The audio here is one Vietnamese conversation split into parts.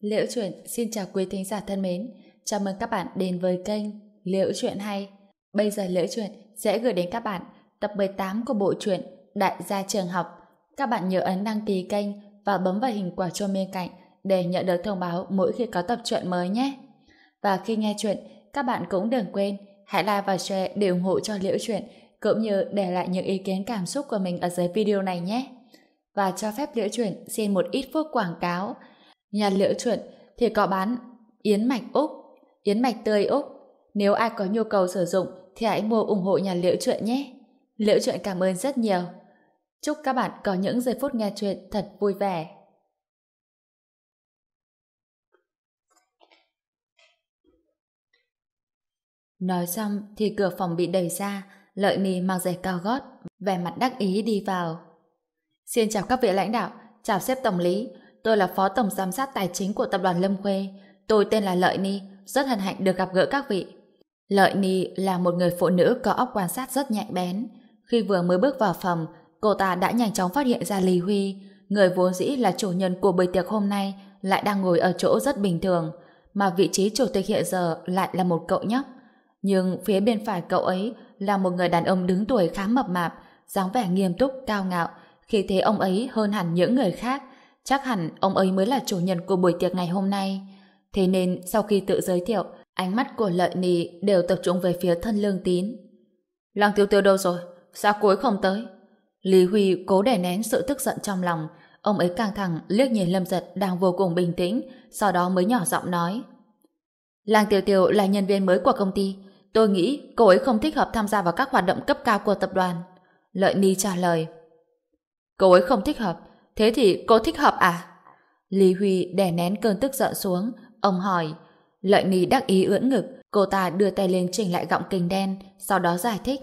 Liễu Chuyện xin chào quý thính giả thân mến. Chào mừng các bạn đến với kênh Liễu Chuyện Hay. Bây giờ Liễu Chuyện sẽ gửi đến các bạn tập 18 của bộ truyện Đại gia trường học. Các bạn nhớ ấn đăng ký kênh và bấm vào hình quả chuông bên cạnh để nhận được thông báo mỗi khi có tập truyện mới nhé. Và khi nghe chuyện, các bạn cũng đừng quên hãy like và share để ủng hộ cho Liễu Chuyện cũng như để lại những ý kiến cảm xúc của mình ở dưới video này nhé. Và cho phép Liễu Chuyện xin một ít phút quảng cáo. Nhà Liễu chuẩn thì có bán yến mạch Úc, yến mạch tươi Úc. Nếu ai có nhu cầu sử dụng thì hãy mua ủng hộ nhà Liễu Chuyện nhé. Liễu Chuyện cảm ơn rất nhiều. Chúc các bạn có những giây phút nghe chuyện thật vui vẻ. Nói xong thì cửa phòng bị đẩy ra, lợi mì mang giày cao gót, vẻ mặt đắc ý đi vào. Xin chào các vị lãnh đạo, chào sếp tổng lý, tôi là phó tổng giám sát tài chính của tập đoàn Lâm Khuê. Tôi tên là Lợi Ni, rất hân hạnh được gặp gỡ các vị. Lợi Ni là một người phụ nữ có óc quan sát rất nhạy bén. Khi vừa mới bước vào phòng, cô ta đã nhanh chóng phát hiện ra Lý Huy, người vốn dĩ là chủ nhân của buổi tiệc hôm nay, lại đang ngồi ở chỗ rất bình thường, mà vị trí chủ tịch hiện giờ lại là một cậu nhóc. Nhưng phía bên phải cậu ấy là một người đàn ông đứng tuổi khá mập mạp, dáng vẻ nghiêm túc, cao ngạo, khi thế ông ấy hơn hẳn những người khác, chắc hẳn ông ấy mới là chủ nhân của buổi tiệc ngày hôm nay. Thế nên sau khi tự giới thiệu, ánh mắt của lợi nì đều tập trung về phía thân lương tín. Lăng tiêu tiêu đâu rồi? Sao cô ấy không tới? Lý Huy cố đè nén sự tức giận trong lòng, ông ấy căng thẳng liếc nhìn Lâm Giật đang vô cùng bình tĩnh, sau đó mới nhỏ giọng nói. Lăng tiêu tiêu là nhân viên mới của công ty, tôi nghĩ cô ấy không thích hợp tham gia vào các hoạt động cấp cao của tập đoàn. Lợi Ni trả lời. Cô ấy không thích hợp, thế thì cô thích hợp à? Lý Huy đè nén cơn tức giận xuống, ông hỏi. Lợi nghi đắc ý ưỡn ngực, cô ta đưa tay lên chỉnh lại gọng kính đen, sau đó giải thích.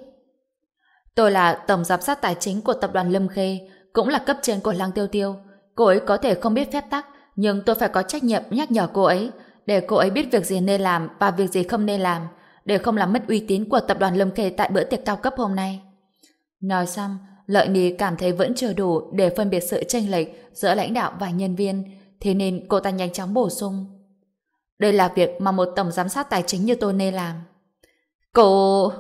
Tôi là tổng giám sát tài chính của tập đoàn Lâm Khê, cũng là cấp trên của Lăng Tiêu Tiêu. Cô ấy có thể không biết phép tắc, nhưng tôi phải có trách nhiệm nhắc nhở cô ấy, để cô ấy biết việc gì nên làm và việc gì không nên làm, để không làm mất uy tín của tập đoàn Lâm Khê tại bữa tiệc cao cấp hôm nay. Nói xong, Lợi Ni cảm thấy vẫn chưa đủ để phân biệt sự chênh lệch giữa lãnh đạo và nhân viên, thế nên cô ta nhanh chóng bổ sung. Đây là việc mà một tổng giám sát tài chính như tôi nên làm. Cô...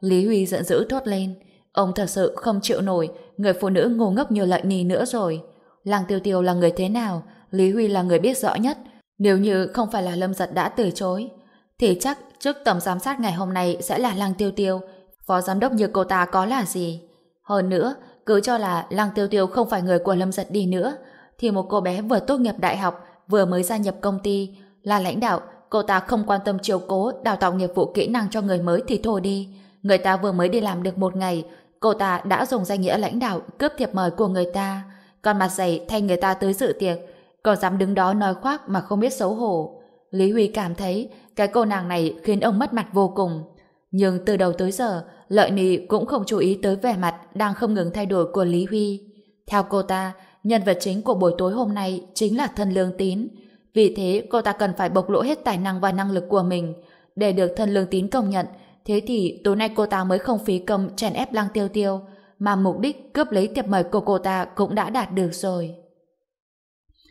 Lý Huy giận dữ thốt lên. Ông thật sự không chịu nổi người phụ nữ ngu ngốc như Lợi Nì nữa rồi. Làng Tiêu Tiêu là người thế nào, Lý Huy là người biết rõ nhất. Nếu như không phải là Lâm Giật đã từ chối, thì chắc trước tổng giám sát ngày hôm nay sẽ là Làng Tiêu Tiêu, phó giám đốc như cô ta có là gì. Hơn nữa, cứ cho là Lăng Tiêu Tiêu không phải người của Lâm Giật đi nữa, thì một cô bé vừa tốt nghiệp đại học, vừa mới gia nhập công ty, là lãnh đạo, cô ta không quan tâm chiều cố, đào tạo nghiệp vụ kỹ năng cho người mới thì thôi đi. Người ta vừa mới đi làm được một ngày, cô ta đã dùng danh nghĩa lãnh đạo cướp thiệp mời của người ta, còn mặt dày thay người ta tới dự tiệc, còn dám đứng đó nói khoác mà không biết xấu hổ. Lý Huy cảm thấy cái cô nàng này khiến ông mất mặt vô cùng. Nhưng từ đầu tới giờ, Lợi Nì cũng không chú ý tới vẻ mặt đang không ngừng thay đổi của Lý Huy. Theo cô ta, nhân vật chính của buổi tối hôm nay chính là thân lương tín. Vì thế, cô ta cần phải bộc lộ hết tài năng và năng lực của mình. Để được thân lương tín công nhận, thế thì tối nay cô ta mới không phí công chèn ép lăng tiêu tiêu, mà mục đích cướp lấy tiệp mời của cô ta cũng đã đạt được rồi.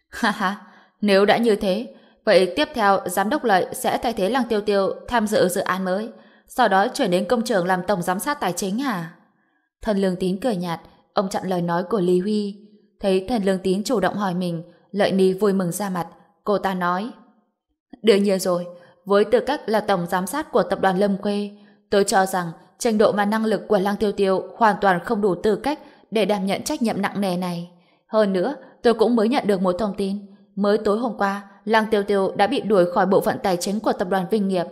Ha ha, nếu đã như thế, vậy tiếp theo giám đốc lợi sẽ thay thế lăng tiêu tiêu tham dự dự án mới sau đó chuyển đến công trường làm tổng giám sát tài chính hả? Thần Lương Tín cười nhạt, ông chặn lời nói của Lý Huy. Thấy thần Lương Tín chủ động hỏi mình, Lợi Ni vui mừng ra mặt. Cô ta nói, Đương nhiên rồi, với tư cách là tổng giám sát của tập đoàn Lâm Quê, tôi cho rằng trình độ và năng lực của Lăng Tiêu Tiêu hoàn toàn không đủ tư cách để đảm nhận trách nhiệm nặng nề này. Hơn nữa, tôi cũng mới nhận được một thông tin. Mới tối hôm qua, Lăng Tiêu Tiêu đã bị đuổi khỏi bộ phận tài chính của tập đoàn Vinh Nghiệp.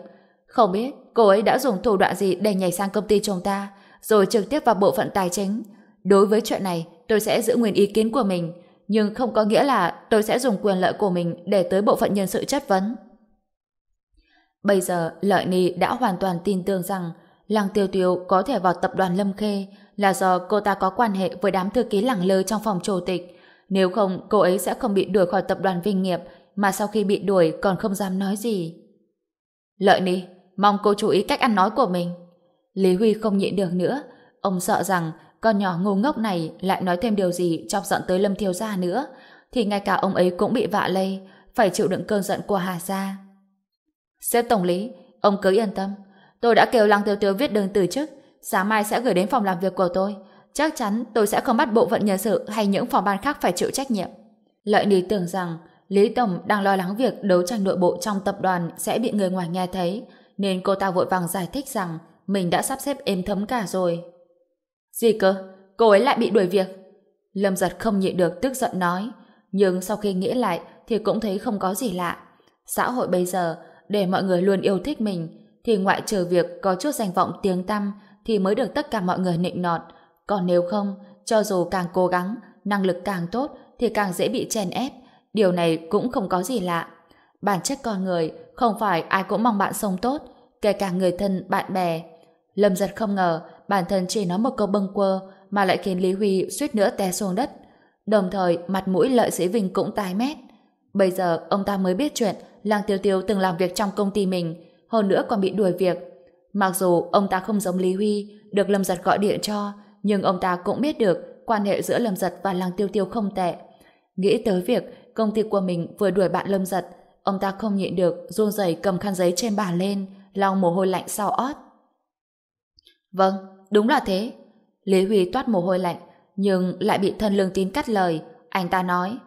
Không biết cô ấy đã dùng thủ đoạn gì để nhảy sang công ty chúng ta, rồi trực tiếp vào bộ phận tài chính. Đối với chuyện này, tôi sẽ giữ nguyên ý kiến của mình, nhưng không có nghĩa là tôi sẽ dùng quyền lợi của mình để tới bộ phận nhân sự chất vấn. Bây giờ, Lợi Ni đã hoàn toàn tin tưởng rằng Lăng Tiêu Tiêu có thể vào tập đoàn Lâm Khê là do cô ta có quan hệ với đám thư ký lẳng lơ trong phòng chủ tịch. Nếu không, cô ấy sẽ không bị đuổi khỏi tập đoàn Vinh Nghiệp, mà sau khi bị đuổi còn không dám nói gì. Lợi Ni, mong cô chú ý cách ăn nói của mình. Lý Huy không nhịn được nữa, ông sợ rằng con nhỏ ngu ngốc này lại nói thêm điều gì chọc giận tới Lâm Thiếu Gia nữa, thì ngay cả ông ấy cũng bị vạ lây, phải chịu đựng cơn giận của Hà Gia. Xếp Tổng lý, ông cứ yên tâm. Tôi đã kêu Lăng Tiêu Tiêu viết đơn từ chức, sáng mai sẽ gửi đến phòng làm việc của tôi. Chắc chắn tôi sẽ không bắt bộ phận nhân sự hay những phòng ban khác phải chịu trách nhiệm. Lợi lý tưởng rằng Lý Tổng đang lo lắng việc đấu tranh nội bộ trong tập đoàn sẽ bị người ngoài nghe thấy, nên cô ta vội vàng giải thích rằng mình đã sắp xếp êm thấm cả rồi. Gì cơ? Cô ấy lại bị đuổi việc. Lâm giật không nhịn được tức giận nói, nhưng sau khi nghĩ lại thì cũng thấy không có gì lạ. Xã hội bây giờ, để mọi người luôn yêu thích mình, thì ngoại trừ việc có chút danh vọng tiếng tăm thì mới được tất cả mọi người nịnh nọt. Còn nếu không, cho dù càng cố gắng, năng lực càng tốt thì càng dễ bị chèn ép. Điều này cũng không có gì lạ. Bản chất con người, không phải ai cũng mong bạn sống tốt, kể cả người thân, bạn bè. Lâm giật không ngờ bản thân chỉ nói một câu bâng quơ mà lại khiến Lý Huy suýt nữa té xuống đất. Đồng thời, mặt mũi lợi sĩ Vinh cũng tái mét. Bây giờ, ông ta mới biết chuyện Lăng Tiêu Tiêu từng làm việc trong công ty mình, hơn nữa còn bị đuổi việc. Mặc dù ông ta không giống Lý Huy, được Lâm Giật gọi điện cho, nhưng ông ta cũng biết được quan hệ giữa Lâm Giật và Lăng Tiêu Tiêu không tệ. Nghĩ tới việc công ty của mình vừa đuổi bạn Lâm Giật, ông ta không nhịn được run rẩy cầm khăn giấy trên bàn lên, lau mồ hôi lạnh sau ót. Vâng, đúng là thế. Lý Huy toát mồ hôi lạnh, nhưng lại bị thân lương tín cắt lời. Anh ta nói,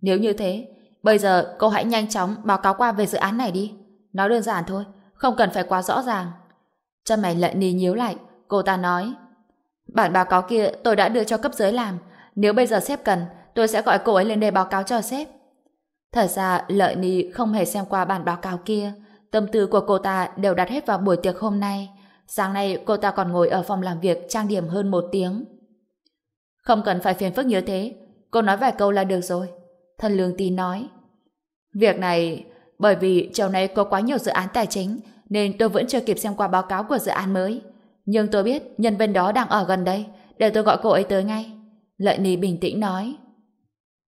nếu như thế, bây giờ cô hãy nhanh chóng báo cáo qua về dự án này đi. Nói đơn giản thôi, không cần phải quá rõ ràng. Chân mày lợn ni nhíu lại, cô ta nói, bản báo cáo kia tôi đã đưa cho cấp dưới làm. Nếu bây giờ sếp cần, tôi sẽ gọi cô ấy lên đây báo cáo cho sếp. Thật ra Lợi Ni không hề xem qua bản báo cáo kia. Tâm tư của cô ta đều đặt hết vào buổi tiệc hôm nay. Sáng nay cô ta còn ngồi ở phòng làm việc trang điểm hơn một tiếng. Không cần phải phiền phức như thế. Cô nói vài câu là được rồi. Thần lương tín nói. Việc này, bởi vì chiều nay có quá nhiều dự án tài chính, nên tôi vẫn chưa kịp xem qua báo cáo của dự án mới. Nhưng tôi biết nhân viên đó đang ở gần đây, để tôi gọi cô ấy tới ngay. Lợi Ni bình tĩnh nói.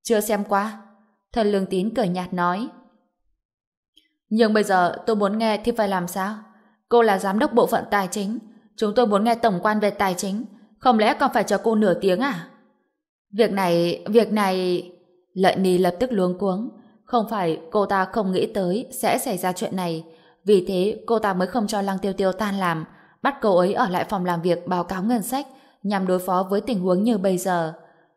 Chưa xem qua. Thần lương tín cười nhạt nói. Nhưng bây giờ tôi muốn nghe thì phải làm sao? Cô là giám đốc bộ phận tài chính. Chúng tôi muốn nghe tổng quan về tài chính. Không lẽ còn phải cho cô nửa tiếng à? Việc này, việc này... Lợi Ni lập tức luống cuống. Không phải cô ta không nghĩ tới sẽ xảy ra chuyện này. Vì thế cô ta mới không cho Lăng Tiêu Tiêu tan làm, bắt cô ấy ở lại phòng làm việc báo cáo ngân sách nhằm đối phó với tình huống như bây giờ.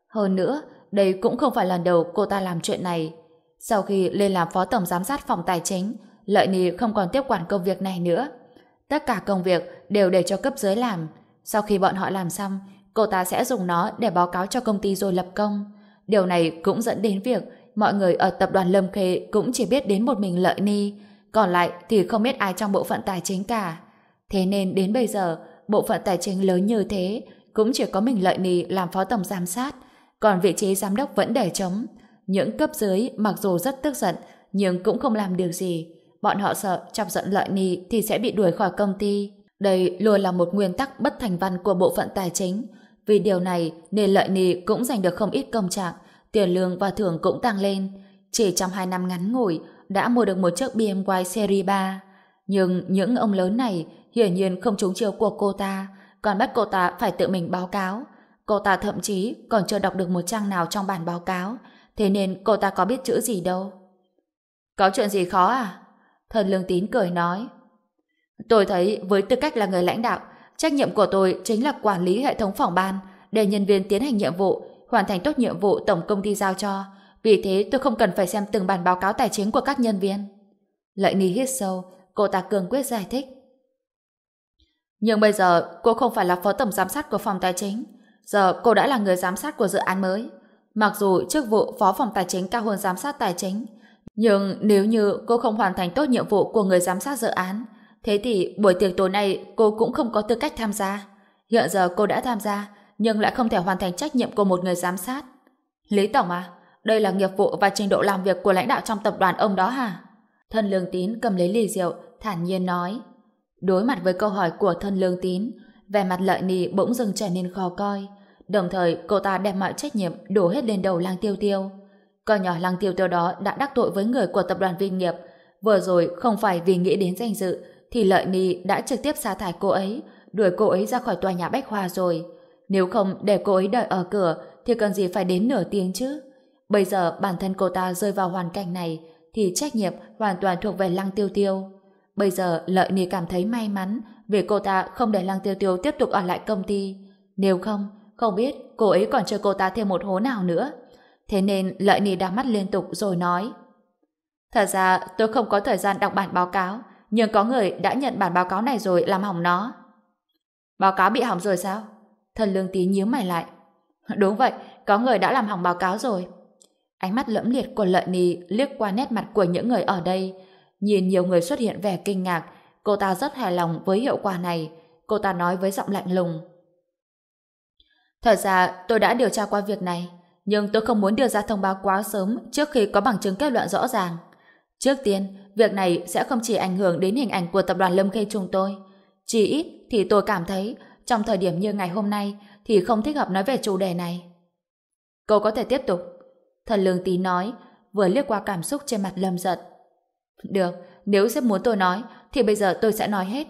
Hơn nữa, đây cũng không phải lần đầu cô ta làm chuyện này. Sau khi lên làm phó tổng giám sát phòng tài chính, Lợi Ni không còn tiếp quản công việc này nữa. Tất cả công việc đều để cho cấp dưới làm. Sau khi bọn họ làm xong, cô ta sẽ dùng nó để báo cáo cho công ty rồi lập công. Điều này cũng dẫn đến việc mọi người ở tập đoàn Lâm Khê cũng chỉ biết đến một mình Lợi Ni, còn lại thì không biết ai trong bộ phận tài chính cả. Thế nên đến bây giờ, bộ phận tài chính lớn như thế cũng chỉ có mình Lợi Ni làm phó tổng giám sát, còn vị trí giám đốc vẫn để trống. Những cấp dưới mặc dù rất tức giận, nhưng cũng không làm điều gì. Bọn họ sợ chọc giận Lợi Ni thì sẽ bị đuổi khỏi công ty. Đây luôn là một nguyên tắc bất thành văn của bộ phận tài chính. Vì điều này nên Lợi Ni cũng giành được không ít công trạng, tiền lương và thưởng cũng tăng lên. Chỉ trong 2 năm ngắn ngủi đã mua được một chiếc BMW Series 3. Nhưng những ông lớn này hiển nhiên không trúng chiêu của cô ta, còn bắt cô ta phải tự mình báo cáo. Cô ta thậm chí còn chưa đọc được một trang nào trong bản báo cáo, thế nên cô ta có biết chữ gì đâu. Có chuyện gì khó à? Thần Lương Tín cười nói. Tôi thấy với tư cách là người lãnh đạo, trách nhiệm của tôi chính là quản lý hệ thống phòng ban để nhân viên tiến hành nhiệm vụ, hoàn thành tốt nhiệm vụ tổng công ty giao cho. Vì thế tôi không cần phải xem từng bản báo cáo tài chính của các nhân viên. Lợi Ni hít sâu, cô ta cường quyết giải thích. Nhưng bây giờ cô không phải là phó tổng giám sát của phòng tài chính. Giờ cô đã là người giám sát của dự án mới. Mặc dù chức vụ phó phòng tài chính cao hơn giám sát tài chính, nhưng nếu như cô không hoàn thành tốt nhiệm vụ của người giám sát dự án, thế thì buổi tiệc tối nay cô cũng không có tư cách tham gia. Hiện giờ cô đã tham gia, nhưng lại không thể hoàn thành trách nhiệm của một người giám sát. Lý Tổng à, đây là nghiệp vụ và trình độ làm việc của lãnh đạo trong tập đoàn ông đó hả? Thân Lương Tín cầm lấy ly rượu, thản nhiên nói. Đối mặt với câu hỏi của thân Lương Tín, vẻ mặt lợi nì bỗng dưng trở nên khó coi. Đồng thời, cô ta đem mọi trách nhiệm đổ hết lên đầu lang tiêu tiêu. Con nhỏ lăng tiêu tiêu đó đã đắc tội với người của tập đoàn Vinh Nghiệp. Vừa rồi không phải vì nghĩ đến danh dự, thì Lợi Ni đã trực tiếp sa thải cô ấy, đuổi cô ấy ra khỏi tòa nhà Bách Hoa rồi. Nếu không để cô ấy đợi ở cửa, thì cần gì phải đến nửa tiếng chứ? Bây giờ bản thân cô ta rơi vào hoàn cảnh này thì trách nhiệm hoàn toàn thuộc về Lăng Tiêu Tiêu. Bây giờ Lợi Ni cảm thấy may mắn vì cô ta không để Lăng Tiêu Tiêu tiếp tục ở lại công ty. Nếu không, không biết cô ấy còn cho cô ta thêm một hố nào nữa. Thế nên Lợi nì đá mắt liên tục rồi nói Thật ra tôi không có thời gian đọc bản báo cáo nhưng có người đã nhận bản báo cáo này rồi làm hỏng nó. Báo cáo bị hỏng rồi sao? Thần lương tí nhíu mày lại. Đúng vậy, có người đã làm hỏng báo cáo rồi. Ánh mắt lẫm liệt của lợi nì liếc qua nét mặt của những người ở đây. Nhìn nhiều người xuất hiện vẻ kinh ngạc, cô ta rất hài lòng với hiệu quả này. Cô ta nói với giọng lạnh lùng. Thật ra tôi đã điều tra qua việc này, nhưng tôi không muốn đưa ra thông báo quá sớm trước khi có bằng chứng kết luận rõ ràng. Trước tiên, việc này sẽ không chỉ ảnh hưởng đến hình ảnh của tập đoàn Lâm Khê chúng tôi. Chỉ ít thì tôi cảm thấy trong thời điểm như ngày hôm nay thì không thích hợp nói về chủ đề này. Cô có thể tiếp tục. Thần lương Tý nói, vừa liếc qua cảm xúc trên mặt lâm giật. Được, nếu sếp muốn tôi nói, thì bây giờ tôi sẽ nói hết.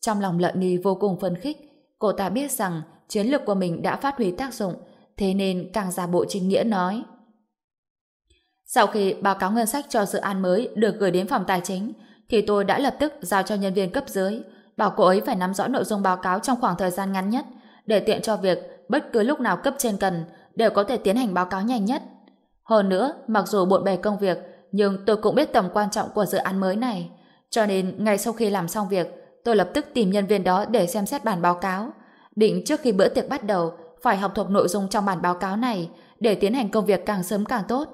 Trong lòng lợn ni vô cùng phấn khích, cô ta biết rằng chiến lược của mình đã phát huy tác dụng, thế nên càng ra bộ chính nghĩa nói. Sau khi báo cáo ngân sách cho dự án mới được gửi đến phòng tài chính, thì tôi đã lập tức giao cho nhân viên cấp dưới, bảo cô ấy phải nắm rõ nội dung báo cáo trong khoảng thời gian ngắn nhất, để tiện cho việc bất cứ lúc nào cấp trên cần đều có thể tiến hành báo cáo nhanh nhất. Hơn nữa, mặc dù bộn bề công việc, nhưng tôi cũng biết tầm quan trọng của dự án mới này. Cho nên, ngay sau khi làm xong việc, tôi lập tức tìm nhân viên đó để xem xét bản báo cáo. Định trước khi bữa tiệc bắt đầu, phải học thuộc nội dung trong bản báo cáo này để tiến hành công việc càng sớm càng tốt.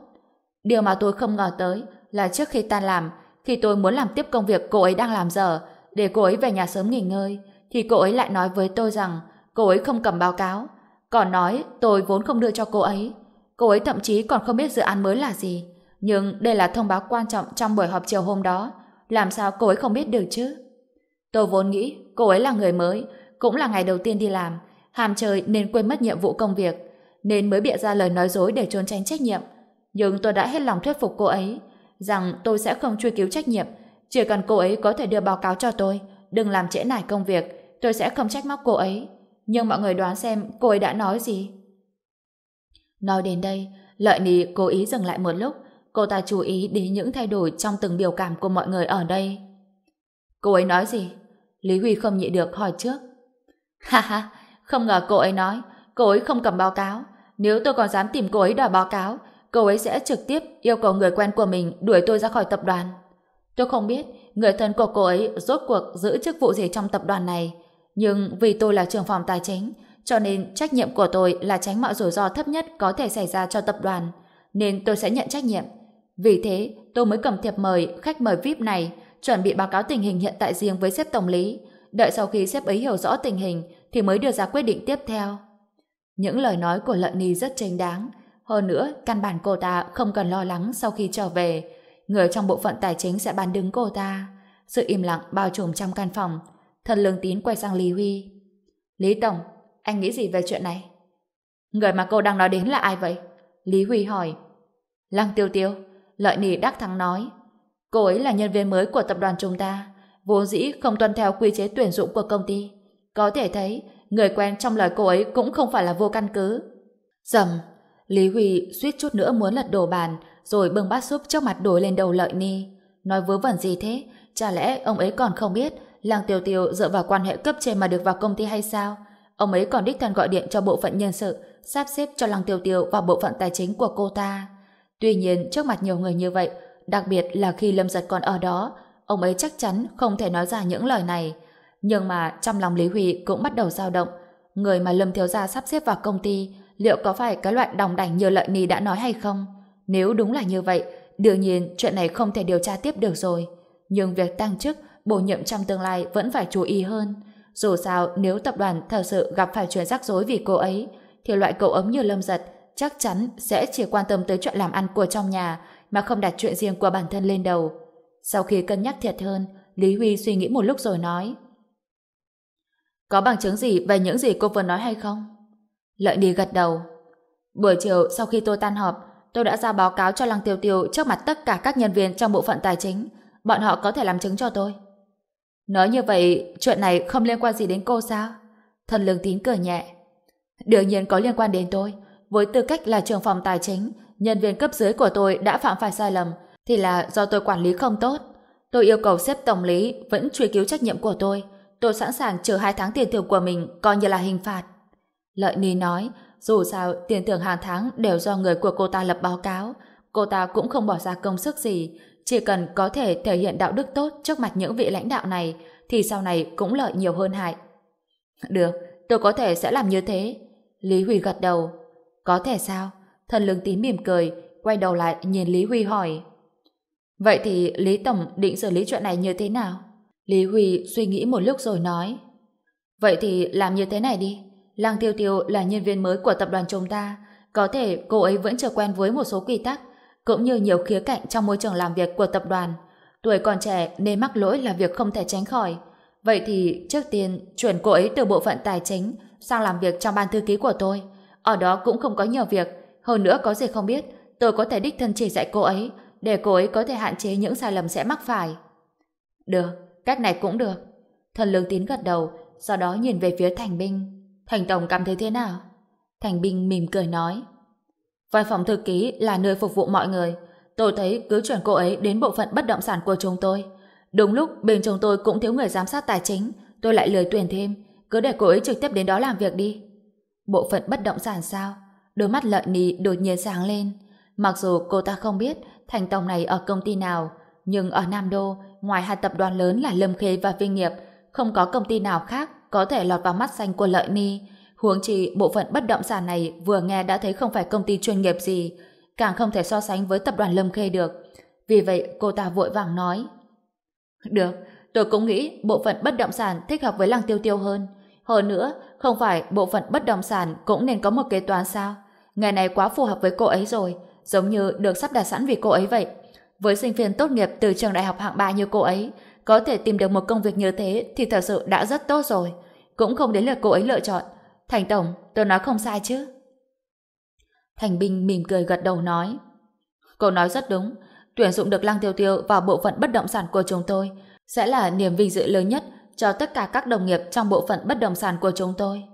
Điều mà tôi không ngờ tới là trước khi tan làm, khi tôi muốn làm tiếp công việc cô ấy đang làm giờ, để cô ấy về nhà sớm nghỉ ngơi, thì cô ấy lại nói với tôi rằng cô ấy không cầm báo cáo, còn nói tôi vốn không đưa cho cô ấy. Cô ấy thậm chí còn không biết dự án mới là gì. Nhưng đây là thông báo quan trọng trong buổi họp chiều hôm đó. Làm sao cô ấy không biết được chứ? Tôi vốn nghĩ cô ấy là người mới, cũng là ngày đầu tiên đi làm, hàm chơi nên quên mất nhiệm vụ công việc, nên mới bịa ra lời nói dối để trốn tránh trách nhiệm. Nhưng tôi đã hết lòng thuyết phục cô ấy rằng tôi sẽ không truy cứu trách nhiệm. Chỉ cần cô ấy có thể đưa báo cáo cho tôi, đừng làm trễ nải công việc, tôi sẽ không trách móc cô ấy. Nhưng mọi người đoán xem cô ấy đã nói gì? Nói đến đây, lợi nì cố ý dừng lại một lúc, cô ta chú ý đến những thay đổi trong từng biểu cảm của mọi người ở đây. Cô ấy nói gì? Lý Huy không nhịn được hỏi trước. Ha ha, không ngờ cô ấy nói, cô ấy không cầm báo cáo. Nếu tôi còn dám tìm cô ấy đòi báo cáo, cô ấy sẽ trực tiếp yêu cầu người quen của mình đuổi tôi ra khỏi tập đoàn. Tôi không biết người thân của cô ấy rốt cuộc giữ chức vụ gì trong tập đoàn này, nhưng vì tôi là trưởng phòng tài chính, cho nên trách nhiệm của tôi là tránh mọi rủi ro thấp nhất có thể xảy ra cho tập đoàn, nên tôi sẽ nhận trách nhiệm. Vì thế, tôi mới cầm thiệp mời khách mời VIP này, chuẩn bị báo cáo tình hình hiện tại riêng với sếp tổng lý, đợi sau khi sếp ấy hiểu rõ tình hình thì mới đưa ra quyết định tiếp theo. Những lời nói của Lợn Ni rất chính đáng, hơn nữa, căn bản cô ta không cần lo lắng sau khi trở về. Người trong bộ phận tài chính sẽ bàn đứng cô ta. Sự im lặng bao trùm trong căn phòng. Thần lương tín quay sang Lý Huy. Lý Tổng, anh nghĩ gì về chuyện này? Người mà cô đang nói đến là ai vậy? Lý Huy hỏi. Lăng tiêu tiêu, lợi nỉ đắc thắng nói. Cô ấy là nhân viên mới của tập đoàn chúng ta, vốn dĩ không tuân theo quy chế tuyển dụng của công ty. Có thể thấy, người quen trong lời cô ấy cũng không phải là vô căn cứ. Dầm, Lý Huy suýt chút nữa muốn lật đổ bàn, rồi bưng bát súp trước mặt đổ lên đầu lợi ni. Nói vớ vẩn gì thế? Chả lẽ ông ấy còn không biết Lăng Tiêu Tiêu dựa vào quan hệ cấp trên mà được vào công ty hay sao? Ông ấy còn đích thân gọi điện cho bộ phận nhân sự, sắp xếp cho Lăng Tiêu Tiêu vào bộ phận tài chính của cô ta. Tuy nhiên, trước mặt nhiều người như vậy, đặc biệt là khi Lâm Giật còn ở đó, ông ấy chắc chắn không thể nói ra những lời này. Nhưng mà trong lòng Lý Huy cũng bắt đầu dao động. Người mà Lâm Thiếu Gia sắp xếp vào công ty, liệu có phải cái loại đồng đảnh như lợi ni đã nói hay không? Nếu đúng là như vậy, đương nhiên chuyện này không thể điều tra tiếp được rồi. Nhưng việc tăng chức, bổ nhiệm trong tương lai vẫn phải chú ý hơn. Dù sao, nếu tập đoàn thật sự gặp phải chuyện rắc rối vì cô ấy, thì loại cậu ấm như lâm giật chắc chắn sẽ chỉ quan tâm tới chuyện làm ăn của trong nhà mà không đặt chuyện riêng của bản thân lên đầu. Sau khi cân nhắc thiệt hơn, Lý Huy suy nghĩ một lúc rồi nói Có bằng chứng gì về những gì cô vừa nói hay không? Lợi đi gật đầu. Buổi chiều sau khi tôi tan họp, tôi đã ra báo cáo cho Lăng Tiêu Tiêu trước mặt tất cả các nhân viên trong bộ phận tài chính. Bọn họ có thể làm chứng cho tôi. Nói như vậy, chuyện này không liên quan gì đến cô sao? Thần lương tín cười nhẹ. Đương nhiên có liên quan đến tôi. Với tư cách là trưởng phòng tài chính, nhân viên cấp dưới của tôi đã phạm phải sai lầm, thì là do tôi quản lý không tốt. Tôi yêu cầu xếp tổng lý vẫn truy cứu trách nhiệm của tôi. Tôi sẵn sàng trừ hai tháng tiền thưởng của mình coi như là hình phạt. Lợi Ni nói, dù sao tiền thưởng hàng tháng đều do người của cô ta lập báo cáo. Cô ta cũng không bỏ ra công sức gì. Chỉ cần có thể thể hiện đạo đức tốt trước mặt những vị lãnh đạo này thì sau này cũng lợi nhiều hơn hại. Được, tôi có thể sẽ làm như thế. Lý Huy gật đầu. Có thể sao? Thần lương tín mỉm cười, quay đầu lại nhìn Lý Huy hỏi. Vậy thì Lý Tổng định xử lý chuyện này như thế nào? Lý Huy suy nghĩ một lúc rồi nói. Vậy thì làm như thế này đi. Lăng Tiêu Tiêu là nhân viên mới của tập đoàn chúng ta. Có thể cô ấy vẫn chưa quen với một số quy tắc, cũng như nhiều khía cạnh trong môi trường làm việc của tập đoàn. Tuổi còn trẻ nên mắc lỗi là việc không thể tránh khỏi. Vậy thì trước tiên chuyển cô ấy từ bộ phận tài chính sang làm việc trong ban thư ký của tôi. Ở đó cũng không có nhiều việc. Hơn nữa có gì không biết, tôi có thể đích thân chỉ dạy cô ấy để cô ấy có thể hạn chế những sai lầm sẽ mắc phải. Được, cách này cũng được. Thần lương tín gật đầu, sau đó nhìn về phía thành binh. Thành Tổng cảm thấy thế nào? Thành binh mỉm cười nói. Văn phòng thư ký là nơi phục vụ mọi người. Tôi thấy cứ chuyển cô ấy đến bộ phận bất động sản của chúng tôi. Đúng lúc bên chúng tôi cũng thiếu người giám sát tài chính, tôi lại lười tuyển thêm. Cứ để cô ấy trực tiếp đến đó làm việc đi. Bộ phận bất động sản sao? Đôi mắt lợi nì đột nhiên sáng lên. Mặc dù cô ta không biết Thành tổng này ở công ty nào, nhưng ở Nam Đô, ngoài hai tập đoàn lớn là Lâm Khê và Vinh Nghiệp, không có công ty nào khác có thể lọt vào mắt xanh của lợi ni. Huống chi bộ phận bất động sản này vừa nghe đã thấy không phải công ty chuyên nghiệp gì, càng không thể so sánh với tập đoàn Lâm Khê được. Vì vậy cô ta vội vàng nói. Được, tôi cũng nghĩ bộ phận bất động sản thích hợp với Lăng Tiêu Tiêu hơn. Hơn nữa, không phải bộ phận bất động sản cũng nên có một kế toán sao? Ngày này quá phù hợp với cô ấy rồi, giống như được sắp đặt sẵn vì cô ấy vậy. Với sinh viên tốt nghiệp từ trường đại học hạng 3 như cô ấy, có thể tìm được một công việc như thế thì thật sự đã rất tốt rồi. Cũng không đến lượt cô ấy lựa chọn. Thành Tổng, tôi nói không sai chứ. Thành Binh mỉm cười gật đầu nói. Cô nói rất đúng. Tuyển dụng được Lăng Tiêu Tiêu vào bộ phận bất động sản của chúng tôi sẽ là niềm vinh dự lớn nhất cho tất cả các đồng nghiệp trong bộ phận bất động sản của chúng tôi.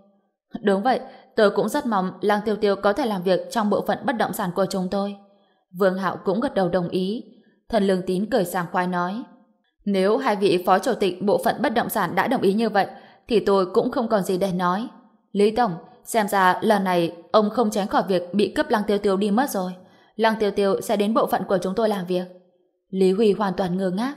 Đúng vậy, tôi cũng rất mong Lăng Tiêu Tiêu có thể làm việc trong bộ phận bất động sản của chúng tôi. Vương Hạo cũng gật đầu đồng ý. Thần Lương Tín cười sảng khoái nói. Nếu hai vị phó chủ tịch bộ phận bất động sản đã đồng ý như vậy, thì tôi cũng không còn gì để nói. Lý Tổng, xem ra lần này ông không tránh khỏi việc bị cướp Lăng Tiêu Tiêu đi mất rồi. Lăng Tiêu Tiêu sẽ đến bộ phận của chúng tôi làm việc. Lý Huy hoàn toàn ngơ ngác.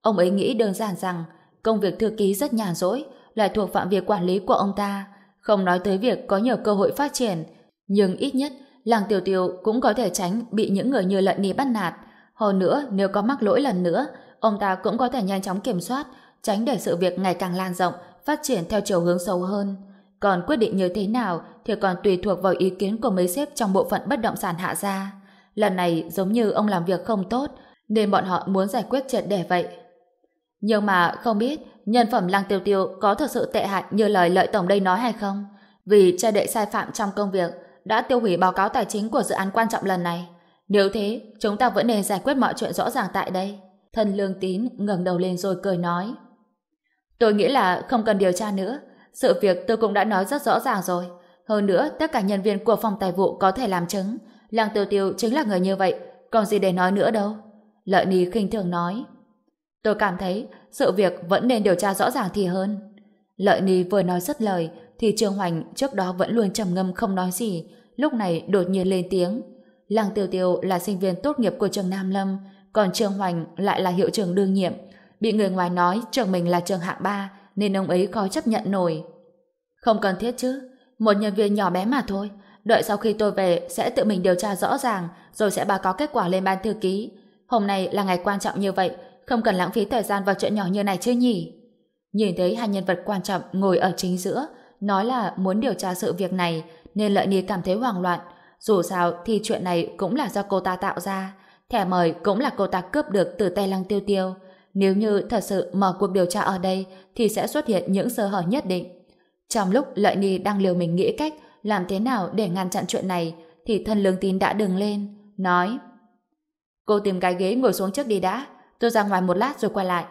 Ông ấy nghĩ đơn giản rằng công việc thư ký rất nhàn rỗi, lại thuộc phạm vi quản lý của ông ta, không nói tới việc có nhiều cơ hội phát triển, nhưng ít nhất làng Tiểu Tiểu cũng có thể tránh bị những người như lợn ní bắt nạt. Hơn nữa, nếu có mắc lỗi lần nữa, ông ta cũng có thể nhanh chóng kiểm soát, tránh để sự việc ngày càng lan rộng, phát triển theo chiều hướng sâu hơn. Còn quyết định như thế nào thì còn tùy thuộc vào ý kiến của mấy sếp trong bộ phận bất động sản hạ gia. Lần này giống như ông làm việc không tốt, nên bọn họ muốn giải quyết triệt để vậy. Nhưng mà không biết nhân phẩm Lăng Tiêu Tiêu có thực sự tệ hại như lời lợi tổng đây nói hay không? Vì che đậy sai phạm trong công việc đã tiêu hủy báo cáo tài chính của dự án quan trọng lần này. Nếu thế, chúng ta vẫn nên giải quyết mọi chuyện rõ ràng tại đây. Thân lương tín ngẩng đầu lên rồi cười nói. Tôi nghĩ là không cần điều tra nữa. Sự việc tôi cũng đã nói rất rõ ràng rồi. Hơn nữa, tất cả nhân viên của phòng tài vụ có thể làm chứng. Lăng tiêu tiêu chính là người như vậy. Còn gì để nói nữa đâu. Lợi Ni khinh thường nói. Tôi cảm thấy sự việc vẫn nên điều tra rõ ràng thì hơn. Lợi Ni vừa nói dứt lời, thì Trương Hoành trước đó vẫn luôn trầm ngâm không nói gì. Lúc này đột nhiên lên tiếng. Lăng Tiêu Tiêu là sinh viên tốt nghiệp của trường Nam Lâm, còn Trương Hoành lại là hiệu trưởng đương nhiệm. Bị người ngoài nói trường mình là trường hạng ba, nên ông ấy khó chấp nhận nổi. Không cần thiết chứ. Một nhân viên nhỏ bé mà thôi. Đợi sau khi tôi về, sẽ tự mình điều tra rõ ràng, rồi sẽ báo cáo kết quả lên ban thư ký. Hôm nay là ngày quan trọng như vậy không cần lãng phí thời gian vào chuyện nhỏ như này chứ nhỉ? Nhìn thấy hai nhân vật quan trọng ngồi ở chính giữa nói là muốn điều tra sự việc này nên lợi ni cảm thấy hoảng loạn. Dù sao thì chuyện này cũng là do cô ta tạo ra Thẻ mời cũng là cô ta cướp được từ tay lăng tiêu tiêu. Nếu như thật sự mở cuộc điều tra ở đây thì sẽ xuất hiện những sơ hở nhất định. Trong lúc Lợi Ni đang liều mình nghĩ cách làm thế nào để ngăn chặn chuyện này thì thân lương tín đã đứng lên, nói Cô tìm cái ghế ngồi xuống trước đi đã, tôi ra ngoài một lát rồi quay lại.